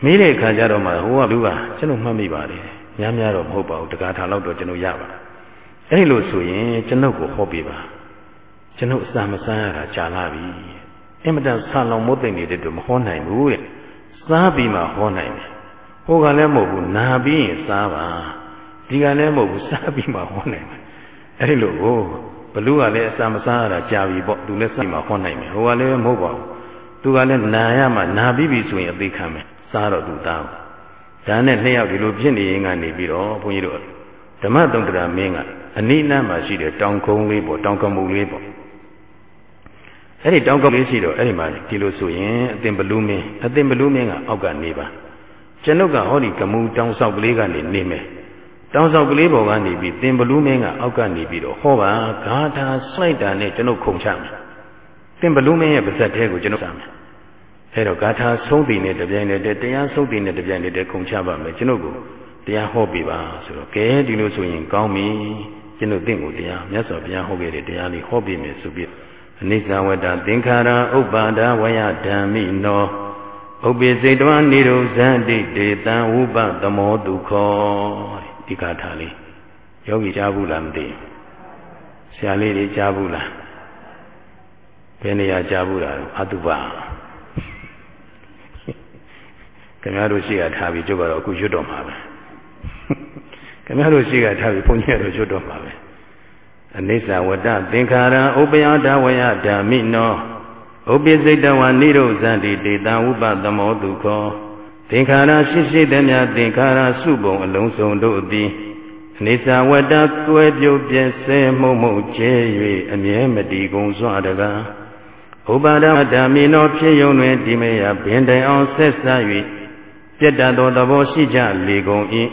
မေးတဲ့အခါကျတော့မှဟိုကလူကကျွန်တော်မှတ်မိပါတယ်များများတော့မဟုတ်ပါဘူးတကားထားလောက်တော့ကျွန်တော်ရပါအဲ့လိုဆိုရင်ကျွန်ုပ်ကိုဟောပြပါကျွန်ုပ်အစာမစားရတာကြာလာပြီအင်မတန်ဆာလောင်မိုးသိမ့်နေတဲ့တို့မဟောနိုင်ဘူးတဲ့စားပြီးမှဟောနိုင်တယ်ဟိုကလည်းမဟုတ်ဘူးနာပြီးရင်စားပါဒီကလည်းမဟုတ်ဘူးစားပြီးမှဟောနိုင်တယ်အဲ့ဒီလိုကိုဘလူကလည်းအစာမစားရတာကြာပြီပေါ့သူလည်းစားပြီးမှဟောနိုင်မယ်ဟိုကလည်းမဟုတ်ပါဘူးသူကလည်းနာရမှနာပြီးပြီဆိုရင်အသေးခံမယ် စားတော့သူသားဒါနဲ့နှစ်ယောက်ဒီလိုဖြစ်နေရင်ကနေပြီးတော့ဘုန်းကြီးတို့ဓမ္မတုံတရာမင်းကအနိနာမှာရှိတဲ့တောင်ကုန်းလေးပေါ့တောင်ကမူလေးပေါ့အဲ့ဒီတောင်ကုန်းလေးရှိတော့အဲ့ဒီမှာဒီလိုဆိုရင်အသင်ဘလူးမင်းအသင်ဘလူးမင်းကအောက်ကနေပါကျွန်ုပ်ကဟောဒီကမူတောင်ဆောက်ကလေးကနေနေမယ်တောင်ဆောက်ကလေးပေါ်ကနေပြီးသင်ဘလူးမင်းကအောက်ကနေပြီးတော့ဟောပါဂါထာစိုက်တာနဲ့ကျွန်ုပ်ခုံချမယ်သင်ဘလူးမင်းရဲ့ပါဇက်သေးကိုကျွန်ုပ်စမယ် အဲ့တော့ဂါထာဆုံးတည်နဲ့တပြိုင်တည်းတရားဆုံးတည်နဲ့တပြိုင်တည်းခုံချပါမယ်ကျွန်ုပ်ကိုတရားဟောပြပါဆိုတော့ကဲဒီလိုဆိုရင်ကောင်းပြီကျွန်ုပ်တင့်ကိုတရားမြတ်စွာဘုရားဟောခဲ့တဲ့တရားလေးဟောပြမယ်ဆိုပြီးအနိစ္စဝတ္တသင်္ခါရဥပ္ပါဒဝယဓမ္မိနောဥပ္ပိစိတ်တဝနိရောဇန္တိတေတံဝုပသမောဒုခောဒီဂါထာလေးယောဂီကြားဘူးလားမသိဆရာလေးတွေကြားဘူးလားဘယ်နေရာကြားဘူးလားအတုပါ ခင်ဗျားတို့ရှိကထားပြီးကျုပ်ကတော့အခုရွတ်တော်မှာပဲခင်ဗျားတို့ရှိကထားပြီးဘုန်းကြီးတို့ရွတ်တော်မှာပဲအနိစ္စဝတ္တသင်္ခါရဥပယတဝယဓမ္မိနောဥပိစိတ်တဝနိရောဇန္တိတေတံဥပသမောတုခောသင်္ခါရရှိရှိသည်များသင်္ခါရစုပုံအလုံးစုံတို့သည်အနိစ္စဝတ္တကွယ်ပြုတ်ပြည့်စဲမှုမှုကျဲ၍အမြဲမတည်ကုန်စွာတကားဥပါဒဓမ္မိနောဖြစ်ယုံတွင်ဒီမယဘင်တိုင်အောင်ဆက်ဆံ၍ ပြတ်တတ်သောသဘောရှိကြလေကုန်၏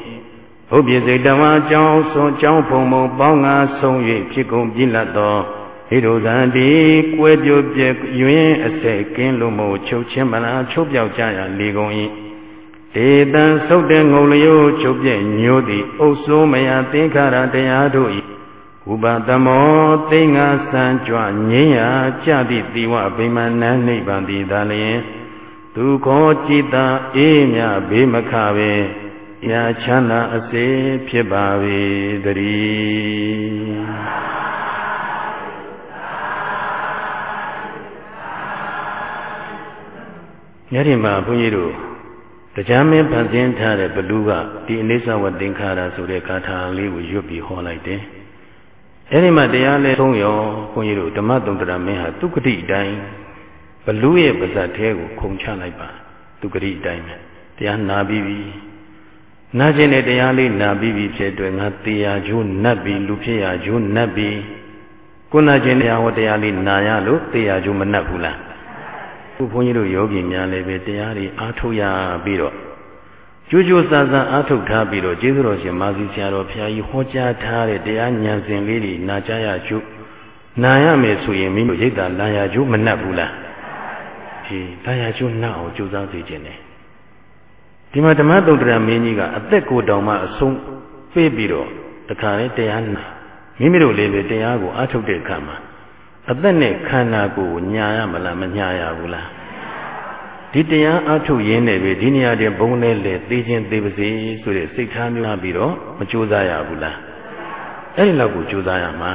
ဘုပြည့်စိတ်တမအကြောင်းဆုံးကြောင်းဖုံဖုံပေါင်းငါဆုံး၍ဖြစ်ကုန်ပြည့်လတ်သောဟိရုဇံတိကွဲပြိုပြည့်ယွင်းအစက်ကင်းလို့မို့ချုပ်ချင်းမလားချုပ်ပြောက်ကြရလေကုန်၏ဒေတံသုတ်တဲ့ငုံလျိုးချုပ်ပြည့်ညိုးသည်အုပ်စိုးမယသင်္ခါရတရားတို့၏ဥပသမောသိငါစံကြွငင်းရာကြသည့်တိဝဗိမာန်နိဗ္ဗာန်တည်သာလျင် ဒုက္ခจิตာအေးမြဘေးမခပဲရာချမ်းသာအစေဖြစ်ပါ၏တည်းညဒီမှာဘုန်းကြီးတို့တရားမင်းဖန်ဆင်းထားတဲ့ဘလူးကဒီအနိစ္စဝသင်္ခါရဆိုတဲ့ကာထာလေးကိုရွတ်ပြီးဟောလိုက်တယ်။အဲဒီမှာတရားလဲသုံးရောဘုန်းကြီးတို့ဓမ္မတုံတရမင်းဟာသူကတိအတိုင်း ဘလူးရဲ့ပါဇတ်သေးကိုခုံချလိုက်ပါသူကတိအတိုင်းပဲတရားနာပြီးပြီနာကျင်တဲ့တရားလေးနာပြီးပြီဖြစ်တွေ့ငါတရားကျိုးနတ်ပြီလူဖြစ်ရာကျိုးနတ်ပြီကိုနာကျင်တရားဟောတရားလေးနာရလို့တရားကျိုးမနတ်ဘူးလားခုဘုန်းကြီးတို့ယောဂီများလည်းပဲတရားတွေအားထုတ်ရပြီးတော့ကြိုးကြိုးစားစားအားထုတ်ထားပြီးတော့ကျေးဇူးတော်ရှင်မာစီဆရာတော်ဘုရားကြီးဟောကြားထားတဲ့တရားဉာဏ်စဉ်လေးတွေနာကြားရကျိုးနာရမယ်ဆိုရင်မိမိရိတ်တာလာရကျိုးမနှက်ဘူးလား အေးလာရကျိုးနှက်အောင်ကြိုးစားစေခြင်းနဲ့ဒီမှာဓမ္မတုတ်တရမင်းကြီးကအသက်ကိုတောင်မှအဆုံးပေးပြီးတော့တခါလေတရားနာမိမိတို့လေးပဲတရားကိုအားထုတ်တဲ့အခါမှာအသက်နဲ့ခန္ဓာကိုယ်ညာရမလားမညာရဘူးလားဒီတရားအားထုတ်ရင်းနဲ့ပဲဒီနေရာတင်ဘုံနဲ့လေသိချင်းသိပါစေဆိုတဲ့စိတ်ထားမျိုးပြီးတော့မကြိုးစားရဘူးလားအဲ့ဒီလောက်ကိုကြိုးစားရမှာ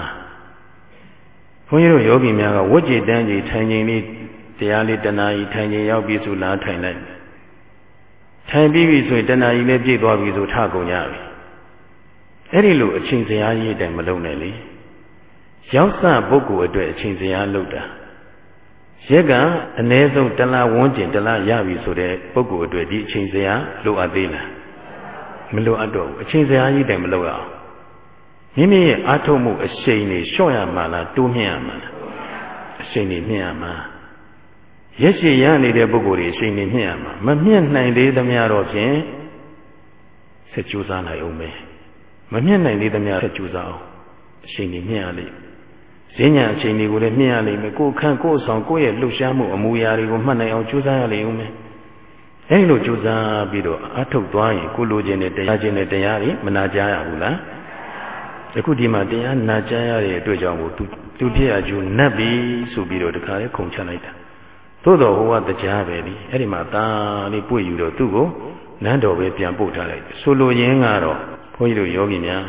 ဘုန်းကြီးတို့ယောဂီများကဝတ်ကြည်တန်းကြီးထိုင်ခြင်းလေး တရားလေးတဏှာကြီးထိုင်ခြင်းရောက်ပြီဆိုလားထိုင်လိုက်ထိုင်ပြီးပြီဆိုရင်တဏှာကြီးလည်းပြည့်သွားပြီဆိုထကုန်ကြပြီအဲ့ဒီလိုအချိန်စရာကြီးတိုင်မလုံးနဲ့လေရောက်စပုဂ္ဂိုလ်အတွက်အချိန်စရာလုပ်တာရက်ကအ ਨੇ ဆုံးတလားဝန်းကျင်တလားရပြီဆိုတဲ့ပုဂ္ဂိုလ်အတွက်ဒီအချိန်စရာလိုအပ်သေးလားမလိုအပ်တော့ဘူးအချိန်စရာကြီးတိုင်မလုပ်ရအောင်မိမိရဲ့အာထုတ်မှုအရှိန်နေလျှော့ရမှာလားတိုးမြင့်ရမှာလားအရှိန်နေမြင့်ရမှာ ရက်ရှိရနေတဲ့ပုဂ္ဂိုလ်တွေအရှိန်နေမြင့်ရမှာမမြင့်နိုင်သေးသမျှတော့ဖြင့်ဆက်ကြိုးစားနိုင်အောင်ပဲမမြင့်နိုင်သေးသမျှဆက်ကြိုးစားအောင်အရှိန်နေမြင့်ရလိမ့်ဈဉ္ညာအချိန်တွေကိုလည်းမြင့်ရလိမ့်မယ်ကိုယ်ခန့်ကိုယ်ဆောင်ကိုယ့်ရဲ့လှုပ်ရှားမှုအမူအရာတွေကိုမှတ်နိုင်အောင်ကြိုးစားရလိမ့်ဦးမယ်အဲဒီလိုကြိုးစားပြီးတော့အထုတ်သွားရင်ကိုလိုချင်တဲ့တရားချင်းတဲ့တရားတွေမနာကြရဘူးလားအခုဒီမှာတရားနာကြရတဲ့အတွက်ကြောင့်ကိုသူသူပြည့်အကျိုးနတ်ပြီဆိုပြီးတော့တခါလေးခုံချလိုက်တာ သို့တော်ဟိုကတရားပဲလीအဲ့ဒီမှာตาလေးပွေယူတော့သူ့ကိုနန်းတော်ပဲပြန်ပို့ထားလိုက်ဆိုလိုရင်းကတော့ဘုန်းကြီးတို့ယောဂီများ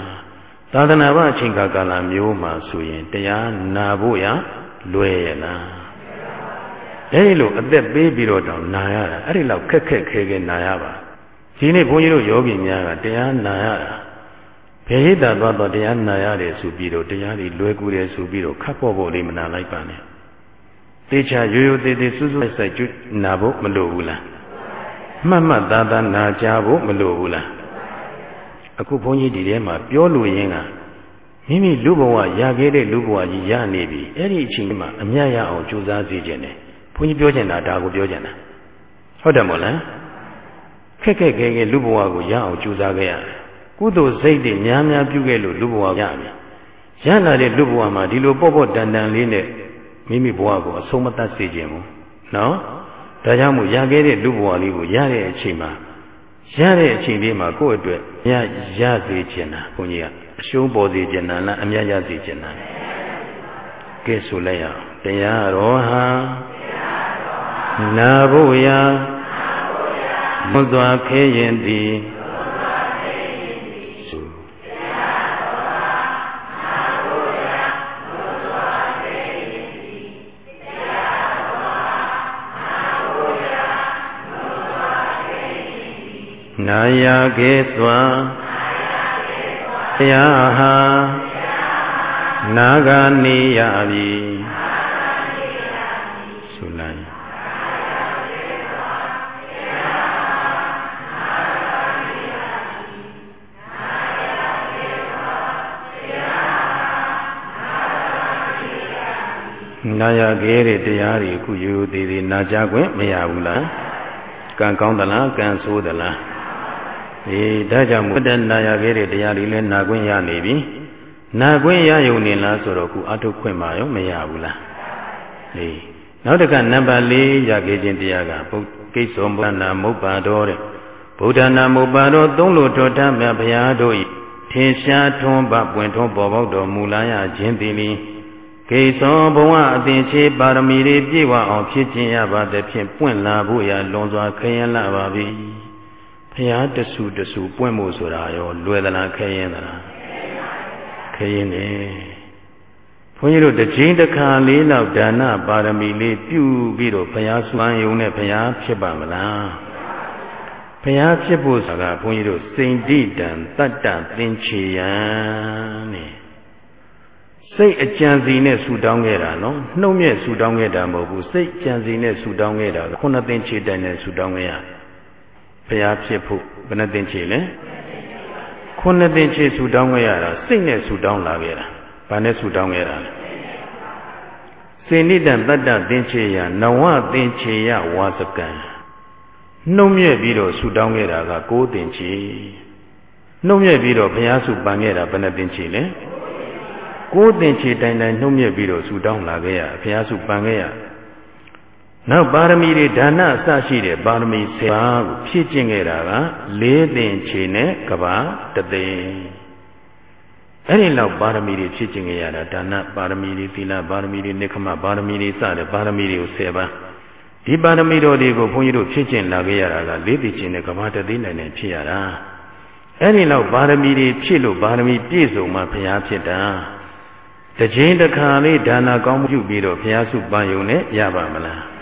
သာသနာ့ဘအချိန်ကာလမျိုးမှာဆိုရင်တရားနာဖို့ရလွယ်ရလားအဲဒီလိုအသက်ပေးပြီးတော့တောင်နာရတာအဲ့ဒီလောက်ခက်ခက်ခဲခဲနာရပါဒီနေ့ဘုန်းကြီးတို့ယောဂီများကတရားနာရတာဘယ်ဟိတသွားတော့တရားနာရတယ်ဆိုပြီးတော့တရားတွေလွယ်ကူတယ်ဆိုပြီးတော့ခတ်ဖို့ဖို့လေးမနာလိုက်ပါနဲ့ တေချာရိုးရိုးသေးသေးစူးစူးဆိုင်ဆိုင်ကျွနာဖို့မလိုဘူးလားမှတ်မှတ်သားသားနာကြဖို့မလိုဘူးလားအခုဘုန်းကြီးဒီထဲမှာပြောလို့ရင်းကမိမိလူဘဝရခဲ့တဲ့လူဘဝကြီးရနေပြီအဲ့ဒီအချိန်မှာအမြတ်ရအောင်ကြိုးစားစေခြင်းနဲ့ဘုန်းကြီးပြောချင်တာဒါကိုပြောချင်တာဟုတ်တယ်မို့လားခက်ခက်ခဲခဲလူဘဝကိုရအောင်ကြိုးစားခဲ့ရတယ်ကုသိုလ်စိတ်တွေများများပြုခဲ့လို့လူဘဝရပြီရလာတဲ့လူဘဝမှာဒီလိုပေါ့ပေါ့တန်တန်လေးနဲ့ မိမိဘဝကိုအဆုံးမတတ်စေခြင်းဘူးနော်ဒါကြောင့်မို့ရခဲ့တဲ့လူဘဝလေးကိုရတဲ့အချိန်မှာရတဲ့အချိန်လေးမှာကိုယ့်အတွက်ရရစေခြင်းတာဘုန်းကြီးကအရှုံးပေါ်စေခြင်းတာလားအမြတ်ရစေခြင်းတာကဲဆိုလိုက်ရအောင်တရားတော်ဟာနာဖို့ရာဘုရားခဲရင်သည် နာယကေသွာတရားဟာနာဂာနေရပြီဆိုလိုက်နာယကေတဲ့တရားတွေအခုရိုးသေးသေးနာကြခွင့်မရဘူးလားကံကောင်းသလားကံဆိုးသလား အေးဒါကြောင့်ဘုဒ္ဓနာရခဲ့တဲ့တရားတွေလည်းနာခွင့်ရနေပြီနာခွင့်ရယုံနေလားဆိုတော့ခုအထုခွင့်ပါရောမရဘူးလားအေးနောက်တစ်ခါနံပါတ်၄ရခဲ့ခြင်းတရားကဘုကိစ္ဆောဘုဒ္ဓနာမုပ္ပါတော်တဲ့ဗုဒ္ဓနာမုပ္ပါတော်သုံးလို့တော်တတ်မြတ်ဘုရားတို့၏ထင်ရှားထွန်းပပွင့်ထွန်းပေါ်ပေါက်တော်မူလာရခြင်းသည်လီကိသောဘဝအသင်ချေပါရမီတွေပြည့်ဝအောင်ဖြစ်ခြင်းရပါသဖြင့်ပွင့်လာဖို့ရလွန်စွာခရင်လာပါပြီ ဘုရားတဆူတဆူပွင့်ဖို့ဆိုတာရောလွယ်သလားခဲရင်သလားခဲရင်နေဘုန်းကြီးတို့တစ်ချိန်တစ်ခါလေးလောက်ဒါနပါရမီလေးပြုပြီးတော့ဘုရားစွမ်းယုံနဲ့ဘုရားဖြစ်ပါမလားဘုရားဖြစ်ဖို့ဆိုတာဘုန်းကြီးတို့စိန်တိတံတတ္တသင်္ချေယံနဲ့စိတ်အကြံစီနဲ့ဆူတောင်းခဲ့တာနော်နှုတ်မြဲဆူတောင်းခဲ့တာမဟုတ်ဘူးစိတ်ကြံစီနဲ့ဆူတောင်းခဲ့တာခုနှစ်သိန်းခြေတိုင်နဲ့ဆူတောင်းခဲ့ရ ဘုရားဖြစ်ဖို့ဘယ်နှသိန်းခြေလဲခုနှစ်သိန်းခြေဆူတောင်းခဲ့ရတာစိတ်နဲ့ဆူတောင်းလာခဲ့တာဘာနဲ့ဆူတောင်းခဲ့တာလဲစေနိတံတတ္တသင်္ချေယနဝသင်္ချေယဝါစကံနှုတ်မြဲပြီးတော့ဆူတောင်းခဲ့တာကကိုးသင်္ချေနှုတ်မြဲပြီးတော့ဘုရားဆူပန်ခဲ့တာဘယ်နှသင်္ချေလဲကိုးသင်္ချေတိုင်တိုင်နှုတ်မြဲပြီးတော့ဆူတောင်းလာခဲ့ရဘုရားဆူပန်ခဲ့ရ နောက်ပါရမီတွေဒါနအစရှိတဲ့ပါရမီ10ပါးကိုဖြည့်ကျင့်ခဲ့တာက၄သင်္ချေနဲ့ကဘာတသိန်းအဲ့ဒီလောက်ပါရမီတွေဖြည့်ကျင့်ခဲ့ရတာဒါနပါရမီတွေသီလပါရမီတွေနိခမပါရမီတွေစတဲ့ပါရမီတွေကို10ပါးဒီပါရမီတော်တွေကိုဘုန်းကြီးတို့ဖြည့်ကျင့်လာခဲ့ရတာက၄သင်္ချေနဲ့ကဘာတသိန်းနိုင်နဲ့ဖြည့်ရတာအဲ့ဒီလောက်ပါရမီတွေဖြည့်လို့ပါရမီပြည့်စုံမှဘုရားဖြစ်တာတခြင်းတစ်ခါလေးဒါနာကောင်းမှုပြုပြီးတော့ဘုရားစုပန်ယုံနဲ့ရပါမလား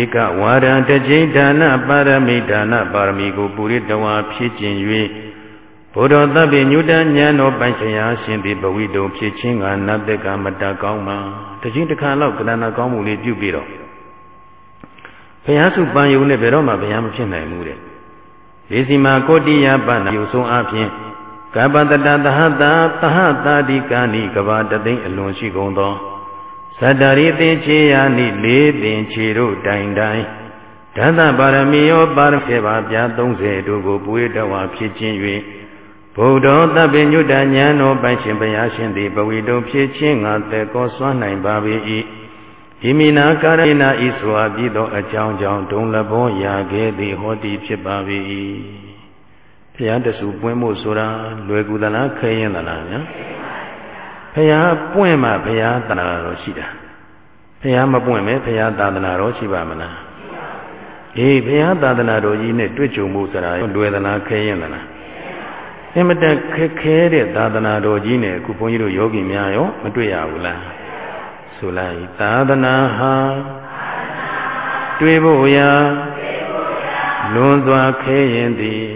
ဧကဝါဒံတခြင်းဒါနပါရမိဒါနပါရမီကိုပုရိတဝါဖြည့်ကျင်၍ဘုဒ္ဓသဗ္ဗညုတဉာဏ်တော်ပိုင်ဆရာရှင်သည်ဘဝိတုံဖြစ်ခြင်းကနတ်တကမတကောင်းမှာတခြင်းတစ်ခါလောက်ကဏ္ဍကောင်းမှုလေးပြုပြီးတော့ဘုရားစုပန်ယုံနဲ့ဘယ်တော့မှဘုရားမဖြစ်နိုင်ဘူးတဲ့ဒီစီမှာကိုတိယပဏ္ဏယုံဆုံးအပြင်ကပတတသဟတာသဟတာဒီကာနိကဘာတသိမ့်အလွန်ရှိကုန်သော သတ္တရိသင်္ချေယာနိလေးသင်္ချေတို့တိုင်တိုင်ဓမ္မပါရမီယောပါရမေပါပြ30တို့ကိုပွေတဝါဖြစ်ခြင်း၍ဘုဒ္ဓသဗ္ဗညုတဉာဏ်တော်ပိုင်ရှင်ဘုရားရှင်သည်ပဝိတုဖြစ်ခြင်းငါသက်ကောစွမ်းနိုင်ပါ၏ဣမိနာကာရဏဤဆိုအပ်ပြီးသောအကြောင်းကြောင့်ဒုံလဘောရာခဲ့သည်ဟောတိဖြစ်ပါ၏ဘုရားတဆူပွင့်ဖို့ဆိုတာလွယ်ကူသလားခဲရင်သလားညာ ဘုရားပွင့်မှဘုရားတဏှာတော်ရှိတာဘုရားမပွင့်မဲဘုရားသာသနာတော်ရှိပါမလားအေးဘုရားသာသနာတော်ကြီးနဲ့တွေ့ကြုံမှုဆိုတာလွယ်သလားခဲရင်သလားအင်မတန်ခက်ခဲတဲ့သာသနာတော်ကြီးနဲ့အခုဘုန်းကြီးတို့ယောဂီများရောမတွေ့ရဘူးလားဆိုလိုက်သာသနာဟာတွေးဖို့ရာလွန်စွာခဲရင်သည်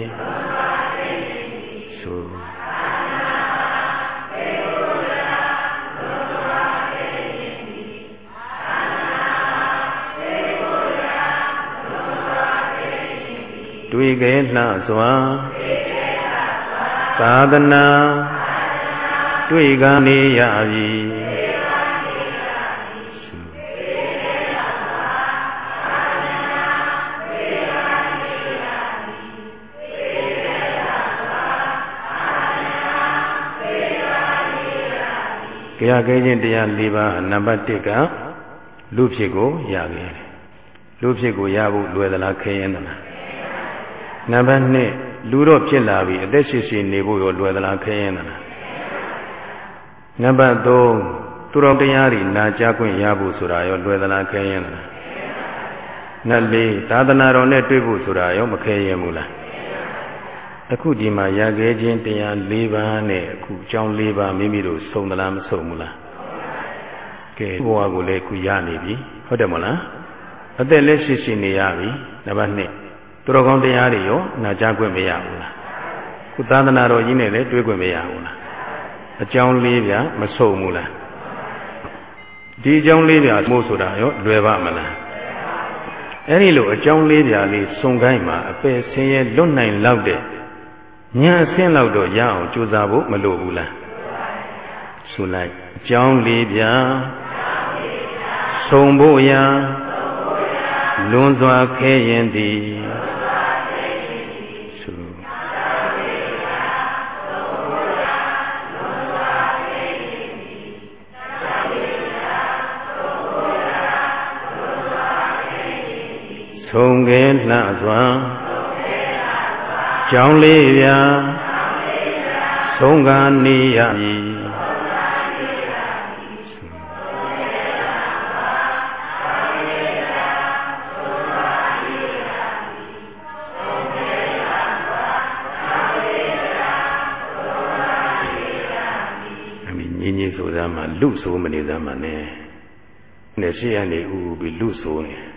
တွေးခဲလှစွာသာသနာတွေ့ကနေရပြီတရားခဲခြင်းတရား၄ပါးနံပါတ်1ကလူဖြစ်ကိုရခဲ့တယ်လူဖြစ်ကိုရဖို့လွယ်သလားခဲရင်သလား နံပါတ်2လူတော့ဖြစ်လာပြီအသက်ရှိရှိနေဖို့ရောလွယ်သလားခဲရင်သလားနံပါတ်3သူတော်တရားတွေနာကြားခွင့်ရဖို့ဆိုတာရောလွယ်သလားခဲရင်သလားနတ်လေးသာသနာတော်နဲ့တွေ့ဖို့ဆိုတာရောမခဲရင်ဘူးလားအခုဒီမှာရခဲ့ခြင်းတရား၄ပါးနဲ့အခုအကြောင်း၄ပါးမိမိတို့စုံသလားမစုံဘူးလားကဲဘဝကိုလည်းအခုရနေပြီဟုတ်တယ်မလားအသက်လည်းရှိရှိနေရပြီနံပါတ်2 သူတော်ကောင်းတရားတွေရောနာကြားခွင့်မရဘူးလားခုသာသနာတော်ကြီးနဲ့လည်းတွေ့ခွင့်မရဘူးလားအကြောင်း၄ပြမစုံဘူးလားဒီအကြောင်း၄ပြမို့ဆိုတာရောလွယ်ပါမလားအဲ့ဒီလိုအကြောင်း၄ပြလေးစုံကိုင်းမှာအပယ်ဆင်းရဲလွတ်နိုင်လောက်တဲ့ညာအဆင်းလောက်တော့ရအောင်ကြိုးစားဖို့မလိုဘူးလားဆိုလိုက်အကြောင်းလေးပြဆုံဖို့ရာလွန်စွာခဲရင်သည် ဆုံခဲလှစွာကြောင်းလေးဗျာဆုံးကနေရမည်ညီညီဆိုသားမှာလူဆိုမနေသားမှာနဲ့နဲ့ရှိရနေဥပြီးလူဆိုနေ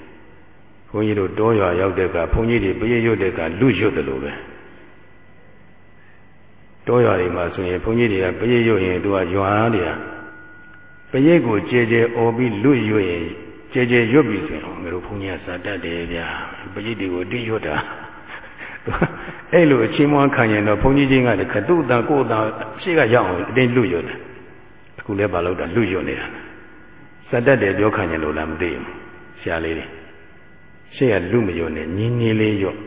ဘုန်းကြီးတို့တောရွာရောက်တဲ့ကဘုန်းကြီးတွေပြည့်ရွတ်တဲ့ကလူရွတ်တယ်လို့ပဲတောရွာတွေမှာဆိုရင်ဘုန်းကြီးတွေကပရိတ်ရွရင်သူကရွာတွေကပရိတ်ကိုကြဲကြဲអော်ပြီးလွတ်ရွရင်ကြဲကြဲရွတ်ပြီးဆိုရင်ငါတို့ဘုန်းကြီးကစာတတ်တယ်ဗျာပရိတ်တွေကိုတိရွတ်တာအဲ့လိုအချင်းမွားခံရင်တော့ဘုန်းကြီးချင်းကတခါသူ့အတန်ကိုယ်အတန်ရှေ့ကရောက်အောင်အတင်းလွတ်ရွတ်တယ်အခုလည်းမလုပ်တာလွတ်ရွတ်နေတာစာတတ်တယ်ပြောခံရင်လို့လားမသိဘူးဆရာလေးတွေ ရှေ့ကလူမရွတ်နဲ့ညီညီလေးရွတ်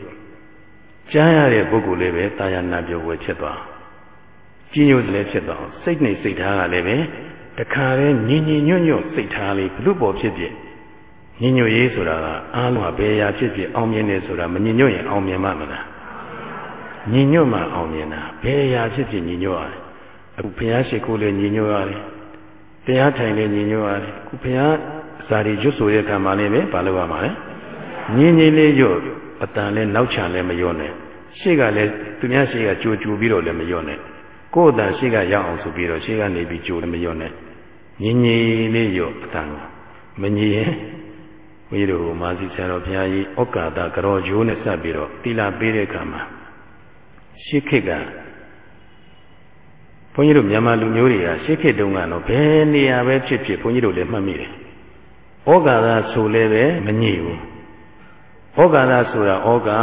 ကြားရတဲ့ပုဂ္ဂိုလ်လေးပဲတာယာနာပြောဝဲဖြစ်သွားကြီးညိုလည်းဖြစ်သွားစိတ်နှိမ်စိတ်ထားကလည်းပဲတခါလဲညီညီညွတ်ညွတ်စိတ်ထားလေးဘလို့ပေါ်ဖြစ်ဖြစ်ညီညွတ်ရေးဆိုတာကအားလုံးကဘယ်ရာဖြစ်ဖြစ်အောင်မြင်တယ်ဆိုတာမညီညွတ်ရင်အောင်မြင်မှာမလားညီညွတ်မှအောင်မြင်တာဘယ်ရာဖြစ်ဖြစ်ညီညွတ်ရတယ်အခုဘုရားရှိခိုးလည်းညီညွတ်ရတယ်တရားထိုင်လည်းညီညွတ်ရတယ်အခုဘုရားဇာတိရွတ်ဆိုတဲ့ခံမှလည်းပဲဘာလို့ရမှာလဲ ညီညီလေးရွတ်အတန်လည်းနောက်ချလည်းမရွတ်နဲ့ရှေ့ကလည်းသူများရှေ့ကကြိုကြိုပြီးတော့လည်းမရွတ်နဲ့ကိုယ်အတန်ရှိကရောက်အောင်ဆိုပြီးတော့ရှိကနေပြီးကြိုမရောနဲ့ညင်ညင်လေးရောအတန်ကိုမညင်ရင်ဘုရားတို့မာစီဆရာတော်ဘုရားကြီးဩကာသကရောဂျိုးနဲ့စပ်ပြီးတော့တိလာပေးတဲ့အခါမှာရှေးခေတ်ကဘုန်းကြီးတို့မြန်မာလူမျိုးတွေကရှေးခေတ်တုန်းကတော့ဘယ်နေရာပဲဖြစ်ဖြစ်ဘုန်းကြီးတို့လည်းမှတ်မိတယ်ဩကာသဆိုလည်းပဲမညစ်ဘူး ဩကာသဆိုတာဩကာ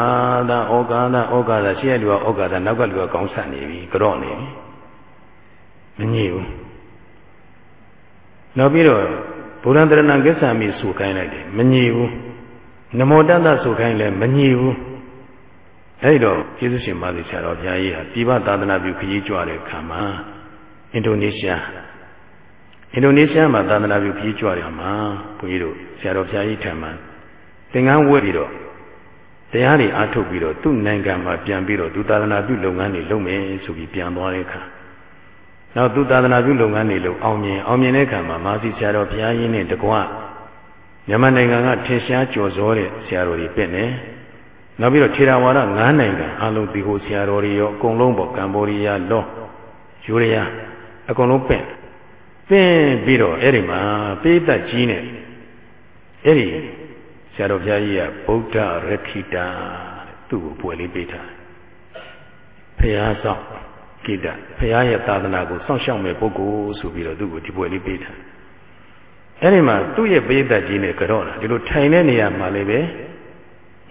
သဩကာသဩကာသရှေ့ရလူကဩကာသနောက်ကလူကကောင်းဆန်နေပြီကြော့နေပြီမညစ်ဘူးနောက်ပြီးတော့ဘုရားတရဏကိစ္ဆာမိဆိုခိုင်းလိုက်တယ်မညစ်ဘူးနမောတတဆိုခိုင်းလည်းမညစ်ဘူးအဲ့တော့ကျေးဇူးရှင်မသိဆရာတော်ဘုရားကြီးဟာပြည်ပသာသနာပြုခရီးကြွတဲ့အခါမှာအင်ဒိုနီးရှားအင်ဒိုနီးရှားမှာသာသနာပြုခရီးကြွတဲ့အခါမှာဘုန်းကြီးတို့ဆရာတော်ဘုရားကြီးထံမှာသင်္ကန်းဝတ်ပြီးတော့ တရားတွေအားထုတ်ပြီးတော့သူ့နိုင်ငံမှာပြန်ပြီးတော့သူသာသနာပြုလုပ်ငန်းတွေလုပ်မယ်ဆိုပြီးပြန်သွားတဲ့အခါနောက်သူသာသနာပြုလုပ်ငန်းတွေလုပ်အောင်မြင်အောင်မြင်တဲ့အခါမှာမာစီဆရာတော်ဘုရားကြီးနဲ့တကွမြန်မာနိုင်ငံကထင်ရှားကျော်စောတဲ့ဆရာတော်တွေပြင့်တယ်နောက်ပြီးတော့ထေရဝါဒ၅နိုင်ငံအလုံးဒီဟိုဆရာတော်တွေရောအကုန်လုံးပေါ့ကမ္ဘောဒီးယားလောယူရီးယားအကုန်လုံးပြင့်ပင်းပြီးတော့အဲ့ဒီမှာပိဋကကြီးနဲ့အဲ့ဒီ ဆရာတော်ဘုရားကြီးကဗုဒ္ဓရခိတာသူ့ကိုပွဲလေးပေးထားဖရာဆောင်ကိတဖရာရဲ့သာသနာကိုစောင့်ရှောက်မဲ့ပုဂ္ဂိုလ်ဆိုပြီးတော့သူ့ကိုဒီပွဲလေးပေးထားအဲ့ဒီမှာသူ့ရဲ့ပိဋကကြီးနဲ့ကြော့လာဒီလိုထိုင်တဲ့နေရာမှာလည်းပဲ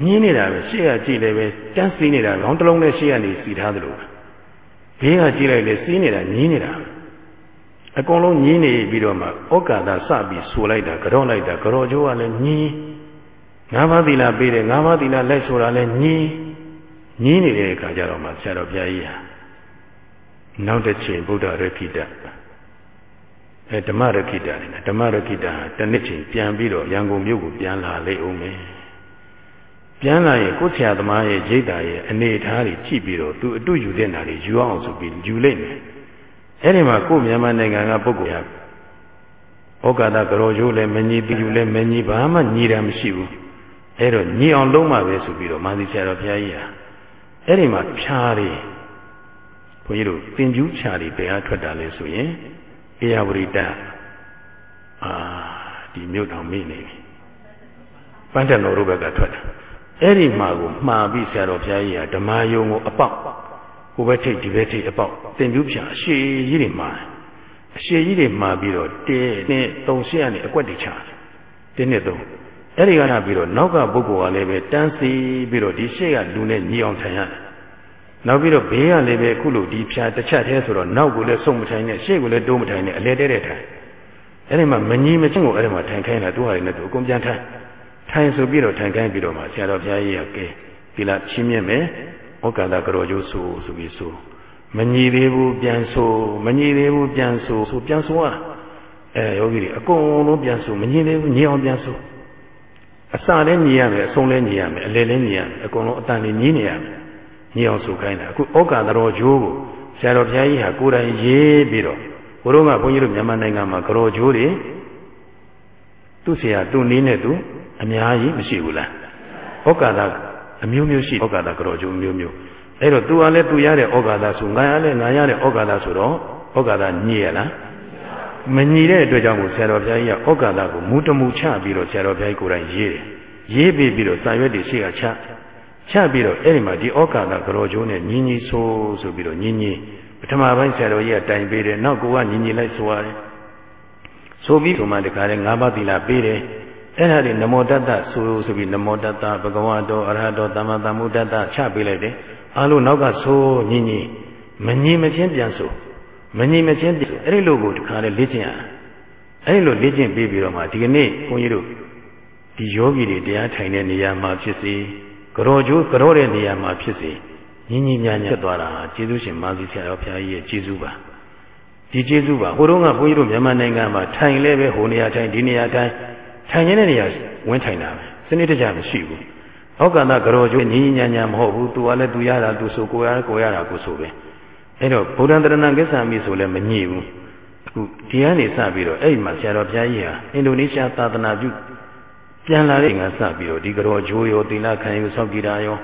ညင်းနေတာပဲရှေ့ကကြည့်လည်းပဲတန်းစီးနေတာခေါင်းတစ်လုံးနဲ့ရှေ့ကနေစီထားသလိုဘေးကကြည့်လိုက်လေစီးနေတာညင်းနေတာအကုန်လုံးညင်းနေပြီးတော့မှဩကာသစပြီးဆူလိုက်တာကြော့လိုက်တာကြော့ကျိုးကလည်းညင်း ငါးပါးသီလပေးတယ်ငါးပါးသီလလိုက်ဆိုတာလည်းညင်းညင်းနေတဲ့အခါကျတော့မှဆရာတော်ဘုရားကြီးဟာနောက်တစ်ချိန်ဗုဒ္ဓရခိတအဲဓမ္မရခိတနဲ့ဓမ္မရခိတဟာတနှစ်ချိန်ပြန်ပြီးတော့ရန်ကုန်မြို့ကိုပြန်လာလိမ့်အောင်မယ်ပြန်လာရင်ကိုယ်ဆရာသမားရဲ့ရိတ်တာရဲ့အနေအထားတွေကြည့်ပြီးတော့သူအတူယူတဲ့နာတွေယူအောင်ဆိုပြီးယူလိုက်မယ်အဲ့ဒီမှာကိုယ်မြန်မာနိုင်ငံကပုဂ္ဂိုလ်ဟာဩကာသကရောရိုးလည်းမညီပြူလည်းမညီဘာမှညီတာမရှိဘူး အဲ့တော့ညီအောင်လုံးမှပဲဆိုပြီးတော့မာသီဆရာတော်ဘုရားကြီးဟာအဲ့ဒီမှာဖြားတယ်ဘုန်းကြီးတို့သင်ကျူးဖြားတွေဘယ်ဟာထွက်တာလဲဆိုရင်အေယဝရိတအာဒီမြို့တော်မိနေပြီပန်းတန်တော်တို့ဘက်ကထွက်တာအဲ့ဒီမှာကိုမှားပြီးဆရာတော်ဘုရားကြီးဟာဓမ္မယုံကိုအပေါက်ဟိုဘက်ထိပ်ဒီဘက်ထိပ်အပေါက်သင်ကျူးဖြားအရှိကြီးတွေမှာအရှိကြီးတွေမှာပြီးတော့တင်းနဲ့သုံးရှင်းရနေအကွက်တွေချတင်းနဲ့သုံး အဲ့ဒီကလာပြီးတော့နောက်ကပုဂ္ဂိုလ်ကလည်းပဲတန်းစီပြီးတော့ဒီရှေ့ကလူနဲ့ညီအောင်ထိုင်ရတယ်နောက်ပြီးတော့ဘေးကလည်းပဲအခုလိုဒီဖြာတစ်ချက်တည်းဆိုတော့နောက်ကိုလည်းစုံမထိုင်နဲ့ရှေ့ကိုလည်းတိုးမထိုင်နဲ့အလဲတဲတဲ့ထိုင်အဲ့ဒီမှာမညီမချင်းကိုအဲ့ဒီမှာထိုင်ခိုင်းတာသူဟာလည်းသူအကုန်ပြန်ထိုင်ထိုင်ဆိုပြီးတော့ထိုင်ခိုင်းပြီးတော့မှဆရာတော်ဘုရားကြီးကကဲဒီလားချင်းမြင့်မယ်ဩကာသကရောကျိုးဆိုဆိုပြီးဆိုမညီသေးဘူးပြန်ဆိုမညီသေးဘူးပြန်ဆိုဆိုပြန်ဆိုရအဲယောဂီတွေအကုန်လုံးပြန်ဆိုမညီသေးဘူးညီအောင်ပြန်ဆို အစလည်းညီရမယ်အဆုံးလည်းညီရမယ်အလယ်လည်းညီရမယ်အကုန်လုံးအတန်လေးညီနေရမယ်ညီအောင်ဆိုခိုင်းတာအခုဩကာသရောကျိုးကိုဆရာတော်ဘုရားကြီးဟာကိုယ်တိုင်ရေးပြီးတော့ဘုရောကဘုန်းကြီးတို့မြန်မာနိုင်ငံမှာကရောကျိုးတွေသူ့ဆရာသူ့နည်းနဲ့သူအများကြီးမရှိဘူးလားဩကာသအမျိုးမျိုးရှိဩကာသကရောကျိုးမျိုးမျိုးအဲ့တော့သူကလည်းသူရတဲ့ဩကာသဆိုငါရလည်းငါရတဲ့ဩကာသဆိုတော့ဩကာသညည်ရလား မညီတဲ့အတွက်ကြောင့်ကိုဆရာတော်ဘုရားကြီးကဩကာသကိုမူတမူချပြီးတော့ဆရာတော်ဘုရားကြီးကိုယ်တိုင်ရေးတယ်ရေးပြီးပြီးတော့စာရွက်တွေရှိကချချပြီးတော့အဲ့ဒီမှာဒီဩကာသကရောကျိုးနဲ့ညီညီဆိုဆိုပြီးတော့ညီညီပထမပိုင်းဆရာတော်ကြီးကတိုင်ပေးတယ်နောက်ကိုကညီညီလိုက်ဆိုရတယ်ဆိုပြီးဆိုမှတခါလေ၅ပါးသီလပေးတယ်အဲ့ဒါတွေနမောတတ္တဆိုဆိုပြီးနမောတတ္တဘဂဝါတော်အရဟတောသမ္မာသမ္ဗုဒ္ဓတ္တချပေးလိုက်တယ်အားလုံးနောက်ကဆိုညီညီမညီမချင်းပြန်ဆို မငြိမချင်းတည်အဲ့ဒီလိုကိုတခါလေလေ့ကျင့်ရအဲ့ဒီလိုလေ့ကျင့်ပြီးပြီးတော့မှဒီကနေ့ဘုန်းကြီးတို့ဒီယောဂီတွေတရားထိုင်တဲ့နေရာမှာဖြစ်စေကြောကျိုးကြောတဲ့နေရာမှာဖြစ်စေညီညီညာညာဖြစ်သွားတာကျေးဇူးရှင်မာဇီဆရာတော်ဘုရားကြီးရဲ့ကျေးဇူးပါဒီကျေးဇူးပါဟိုတုန်းကဘုန်းကြီးတို့မြန်မာနိုင်ငံမှာထိုင်လဲပဲဟိုနေရာထိုင်ဒီနေရာထိုင်ထိုင်နေတဲ့နေရာဝင်ထိုင်တာပဲစနစ်တကျမရှိဘူးအောက်ကန္တာကြောကျိုးညီညီညာညာမဟုတ်ဘူးသူကလည်းသူရတာသူဆိုကိုရကိုရတာကိုဆိုပဲ အဲ့တော့ဗုဒ္ဓံတရဏံကိစ္ဆာမိဆိုလည်းမညှိဘူး။အခုဒီကနေစပြီးတော့အဲ့ဒီမှာဆရာတော်ဘုရားကြီးဟာအင်ဒိုနီးရှားသာသနာပြုပြန်လာတဲ့ငါစပြီးတော့ဒီကြောကျိုးရောသီလခံယူဆောက်တည်တာရော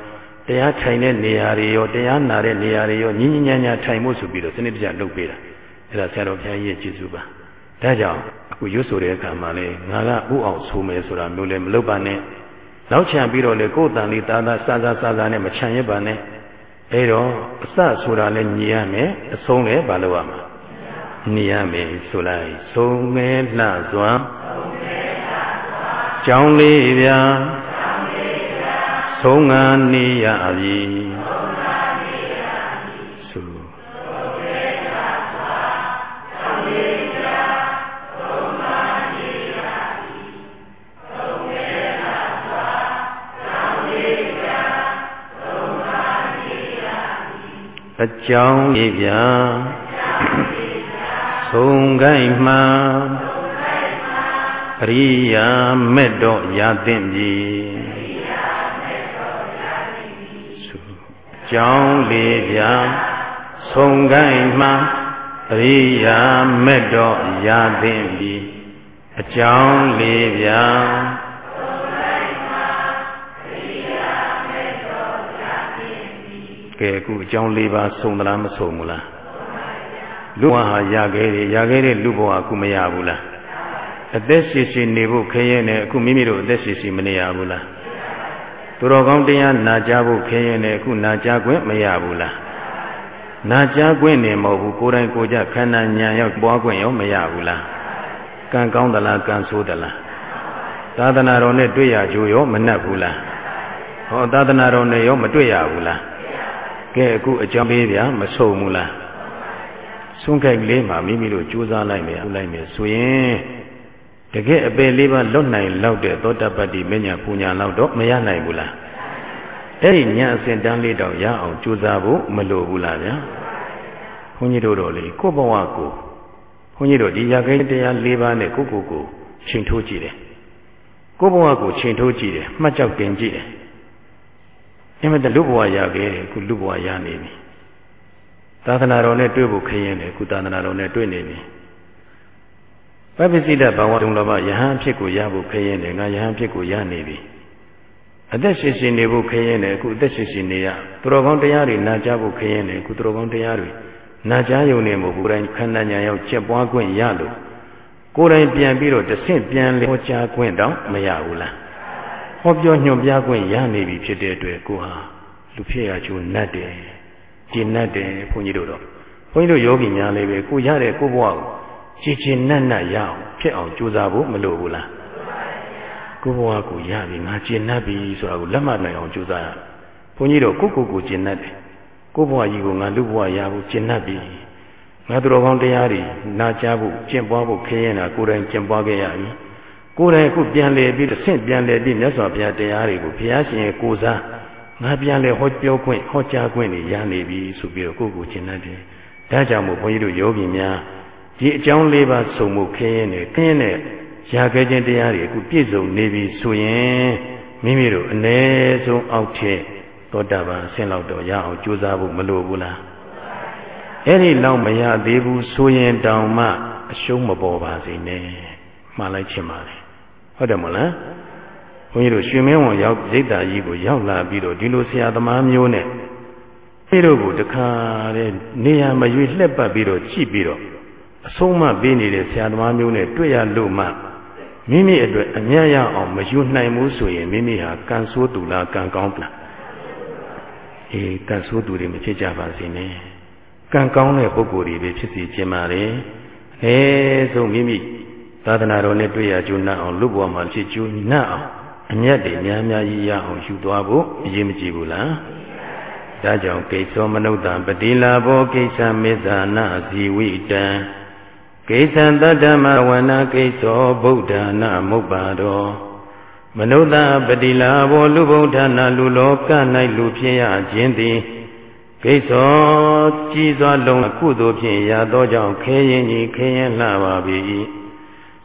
တရားထိုင်တဲ့နေရာတွေရောတရားနာတဲ့နေရာတွေရောညီညီညာညာထိုင်မှုဆိုပြီးတော့စနစ်တကျလုပ်ပေးတာ။အဲ့ဒါဆရာတော်ဘုရားကြီးရဲ့ကျေးဇူးပါ။ဒါကြောင့်အခုရွတ်ဆိုတဲ့အခါမှာလေငါကဥအောင်ဆိုမယ်ဆိုတာမျိုးလည်းမလုပ်ပါနဲ့နောက်ချန်ပြီးတော့လေကိုယ်တန်လေးသာသာစာစာစာစာနဲ့မချန်ရပါနဲ့ အဲတော့အစဆိုတာလည်းညီရမယ်အဆုံးလည်းမလုပ်ရမှာညီရမယ်ဆိုလိုက်ဆုံးငဲလှစွာကြောင်းလေးဗျာဆုံးငါနေရပြီ အကြောင်းဤပြဆုံးကိုင်းမှအရိယာမေတ္တောရာသင့်ပြီကြောင်းလေးပြဆုံးကိုင်းမှအရိယာမေတ္တောရာသင့်ပြီအကြောင်းလေးပြ ကဲအခုအကြောင်း၄ပါးစုံသလားမစုံဘူးလားလူဘဝဟာရခဲ့တယ်ရခဲ့တဲ့လူဘဝအခုမရဘူးလားအသက်ရှိရှိနေဖို့ခရင်နဲ့အခုမိမိတို့အသက်ရှိရှိမနေရဘူးလားသူတော်ကောင်းတရားနာကြားဖို့ခရင်နဲ့အခုနာကြားခွင့်မရဘူးလားနာကြားခွင့်နေမဟုတ်ဘူးကိုယ်တိုင်ကိုယ်ကြခန္ဓာညာရောက်ပွားခွင့်ရောမရဘူးလားကံကောင်းသလားကံဆိုးသလားသာသနာတော်နဲ့တွေ့ရကြိုးရောမနှက်ဘူးလားဟောသာသနာတော်နဲ့ရောမတွေ့ရဘူးလား ကဲအခုအကြောင်းပေးဗျာမဆုံးဘူးလားဆုံးခိုက်ကလေးမှာမိမိတို့ကြိုးစားလိုက်မယ်ဥလိုက်မယ်ဆိုရင်တကယ်အပယ်လေးပါလွတ်နိုင်လောက်တဲ့သောတပတ္တိမညာပူညာလောက်တော့မရနိုင်ဘူးလားအဲ့ဒီညာအစဉ်တန်းလေးတော့ရအောင်ကြိုးစားဖို့မလိုဘူးလားဗျာဘုန်းကြီးတို့တော်လေးကိုယ့်ဘဝကိုဘုန်းကြီးတို့ဒီရာခိုင်တရား၄ပါးနဲ့ကိုယ့်ကိုယ်ကိုချိန်ထိုးကြည့်တယ်ကိုယ့်ဘဝကိုချိန်ထိုးကြည့်တယ်မှတ်ကြောက်တင်ကြည့်တယ် အမှန်တလူဘဝရခဲ့တယ်ခုလူဘဝရနေပြီသာသနာတော်နဲ့တွေ့ဖို့ခရင်တယ်ခုသာသနာတော်နဲ့တွေ့နေပြီပပ္ပစိတဘာဝတုံလဘယဟန်ဖြစ်ကိုရဖို့ခရင်တယ်ငါယဟန်ဖြစ်ကိုရနေပြီအသက်ရှင်ရှင်နေဖို့ခရင်တယ်အခုအသက်ရှင်ရှင်နေရသူတော်ကောင်းတရားတွေနာကြားဖို့ခရင်တယ်အခုသူတော်ကောင်းတရားတွေနာကြားယုံနေမှုကိုယ်တိုင်ခန္ဓာညာရောက်ကျက်ပွားခွင့်ရလို့ကိုယ်တိုင်ပြန်ပြီးတော့တဆင့်ပြန်လေဟောကြားခွင့်တော့မရဘူးလား ဟောပြောညွှန်ပြခွင့်ရနေပြီဖြစ်တဲ့အတွက်ကိုဟာလူဖြစ်ရချိုးနတ်တယ်ကျင့်တ်တယ်ဘုန်းကြီးတို့တော့ဘုန်းကြီးတို့ယောဂီများလည်းပဲကိုရတဲ့ကိုဘဝကိုချစ်ချင်းနတ်နတ်ရအောင်ဖြစ်အောင်ကြိုးစားဖို့မလိုဘူးလားကိုဘဝကိုရပြီငါကျင့်တ်ပြီဆိုတာကိုလက်မှတ်နိုင်အောင်ကြိုးစားရဘုန်းကြီးတို့ကိုကိုကိုကျင့်တ်တယ်ကိုဘဝကြီးကိုငါလူဘဝရဖို့ကျင့်တ်ပြီငါသူတော်ကောင်းတရားတွေနာကြားဖို့ကျင့်ပွားဖို့ခရင်တာကိုယ်တိုင်ကျင့်ပွားခဲ့ရပြီ ကိုယ်တိုင်အခုပြန်လေပြီးတစ်ဆင့်ပြန်လေပြီးမြတ်စွာဘုရားတရားတွေကိုဘုရားရှင်ရဲ့ကိုးစားငါပြန်လေဟောပြောခွင့်ဟောကြားခွင့်တွေရနေပြီဆိုပြီးတော့ကိုယ့်ကိုကျင့်တတ်တယ်ဒါကြောင့်မို့ဘုန်းကြီးတို့ယောဂီများဒီအကြောင်းလေးပါစုံမှုခင်းရင်နဲ့ခင်းနဲ့ရာခဲခြင်းတရားတွေအခုပြည့်စုံနေပြီဆိုရင်မိမိတို့အ ਨੇ ဆုံးအောက်ထက်သောတာပန်ဆင်းလောက်တော့ရအောင်ကြိုးစားဖို့မလိုဘူးလားအဲ့ဒီလောက်မရသေးဘူးဆိုရင်တောင်မှအရှုံးမပေါ်ပါစေနဲ့မှားလိုက်ချင်ပါလေ ဟုတ်တယ်မလားဘုန်းကြီးတို့ရွှေမင်းဝန်ရောက်ရိတ်တာကြီးကိုရောက်လာပြီးတော့ဒီလိုဆရာသမားမျိုးနဲ့ပြီးတော့ကိုတခါတဲ့နေရာမရွေးလှက်ပတ်ပြီးတော့ကြည့်ပြီးတော့အဆုံးမပေးနေတဲ့ဆရာသမားမျိုးနဲ့တွေ့ရလို့မှမိမိအတွက်အမြတ်ရအောင်မယူနိုင်ဘူးဆိုရင်မိမိဟာကံဆိုးသူလားကံကောင်းလားအေးကံဆိုးသူတွေမဖြစ်ကြပါစေနဲ့ကံကောင်းတဲ့ပုဂ္ဂိုလ်တွေပဲဖြစ်စီခြင်းပါလေအဲဆုံးမိမိ သာသနာတော်နဲ့တွေ့ရကျိုးနှံ့အောင်လူ့ဘဝမှာဖြစ်ကျိုးနှံ့အောင်အမျက်တွေများများကြီးရအောင်ယူသွားဖို့အရေးမကြီးဘူးလားဒါကြောင့်ကိသောမနုဿံပတိလာဘောကိစ္စမေဇာနာဇီဝိတံကိစ္စတတ္တမဝနာကိသောဗုဒ္ဓနာမုပ္ပါတောမနုဿပတိလာဘောလူဗုဒ္ဓနာလူလောက၌လူဖြစ်ရခြင်းသည်ကိသောကြည်စွာလုံးကုသိုလ်ဖြင့်ရသောကြောင့်ခဲရင်ကြီးခဲရင်လှပါပြီ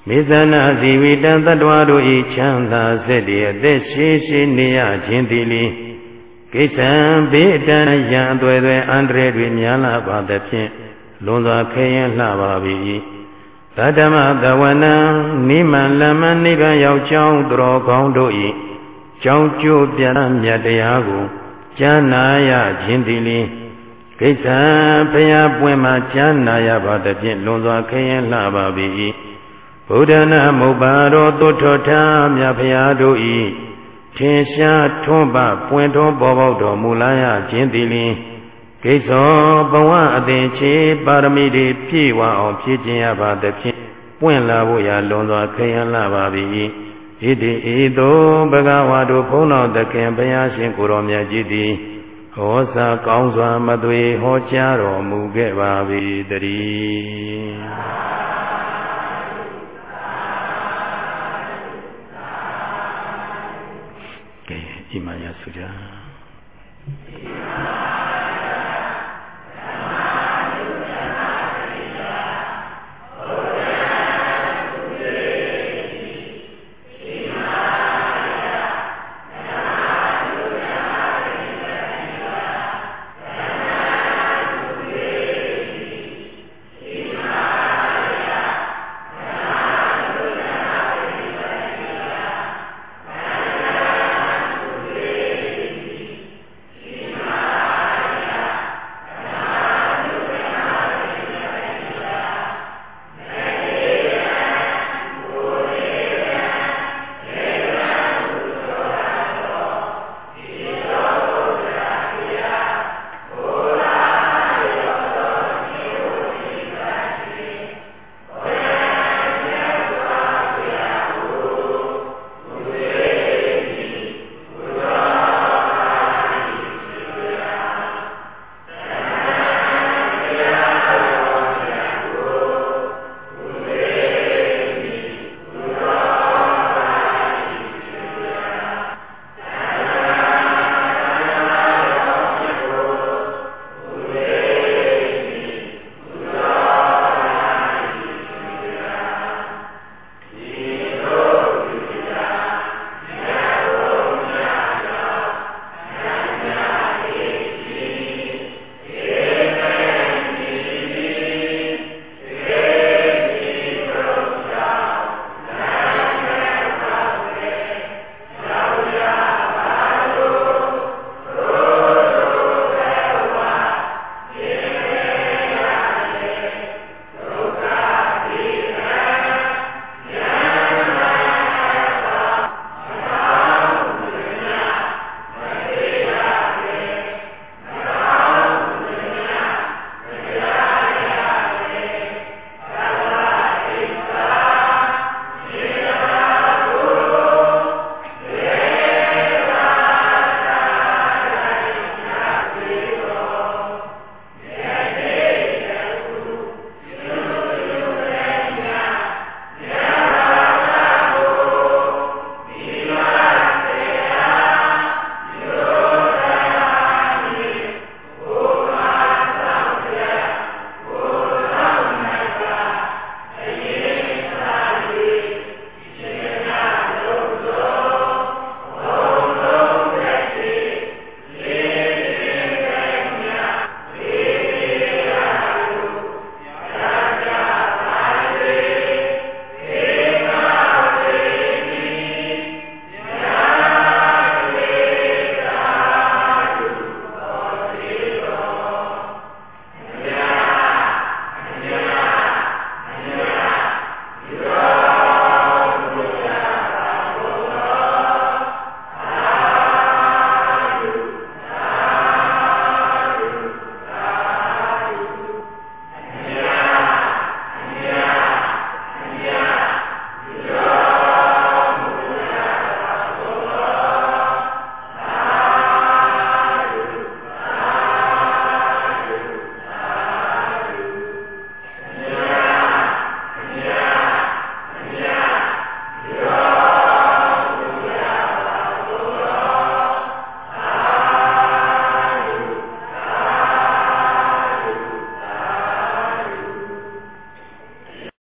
မေဇနာဇီဝိတံတ attva တို့ဤချမ်းသာစေတည်းအသက်ရှိရှိနေရခြင်းသည်လီကိစ္စံဘေးတန်ရန်အသွယ်သွယ်အန္တရာယ်တွေများလာပါသဖြင့်လွန်စွာခဲရင်လှပါပြီသတ္တမသဝနံနိမန်လမ္မနိဗ္ဗာန်ရောက်ကြောင်းသူတော်ကောင်းတို့ဤကြောင်းကျိုးပြန်မြတ်တရားကိုကြားနာရခြင်းသည်လီကိစ္စံဘုရားပွင့်မှာကြားနာရပါသဖြင့်လွန်စွာခဲရင်လှပါပြီ ဗုဒ္ဓနာမုပ္ပါရောသုထောထာမြတ်ဖရာတို့ဤထင်ရှားထွန်းပပွင့်ထွန်းပေါ်ပေါက်တော်မူလာရခြင်းသည်လင်ကိစ္စောဘဝအသင်ချေပါရမီတွေပြည့်ဝအောင်ဖြည့်ခြင်းရပါသဖြင့်ပွင့်လာဖို့ရာလွန်စွာခရင်လာပါပြီဣတိဤသို့ဘဂဝါတို့ဘုန်းတော်သခင်ဘုရားရှင်ကိုရောမြတ်ကြီးသည်ဟောစာကောင်းစွာမသွေဟောကြားတော်မူခဲ့ပါ၏တည်း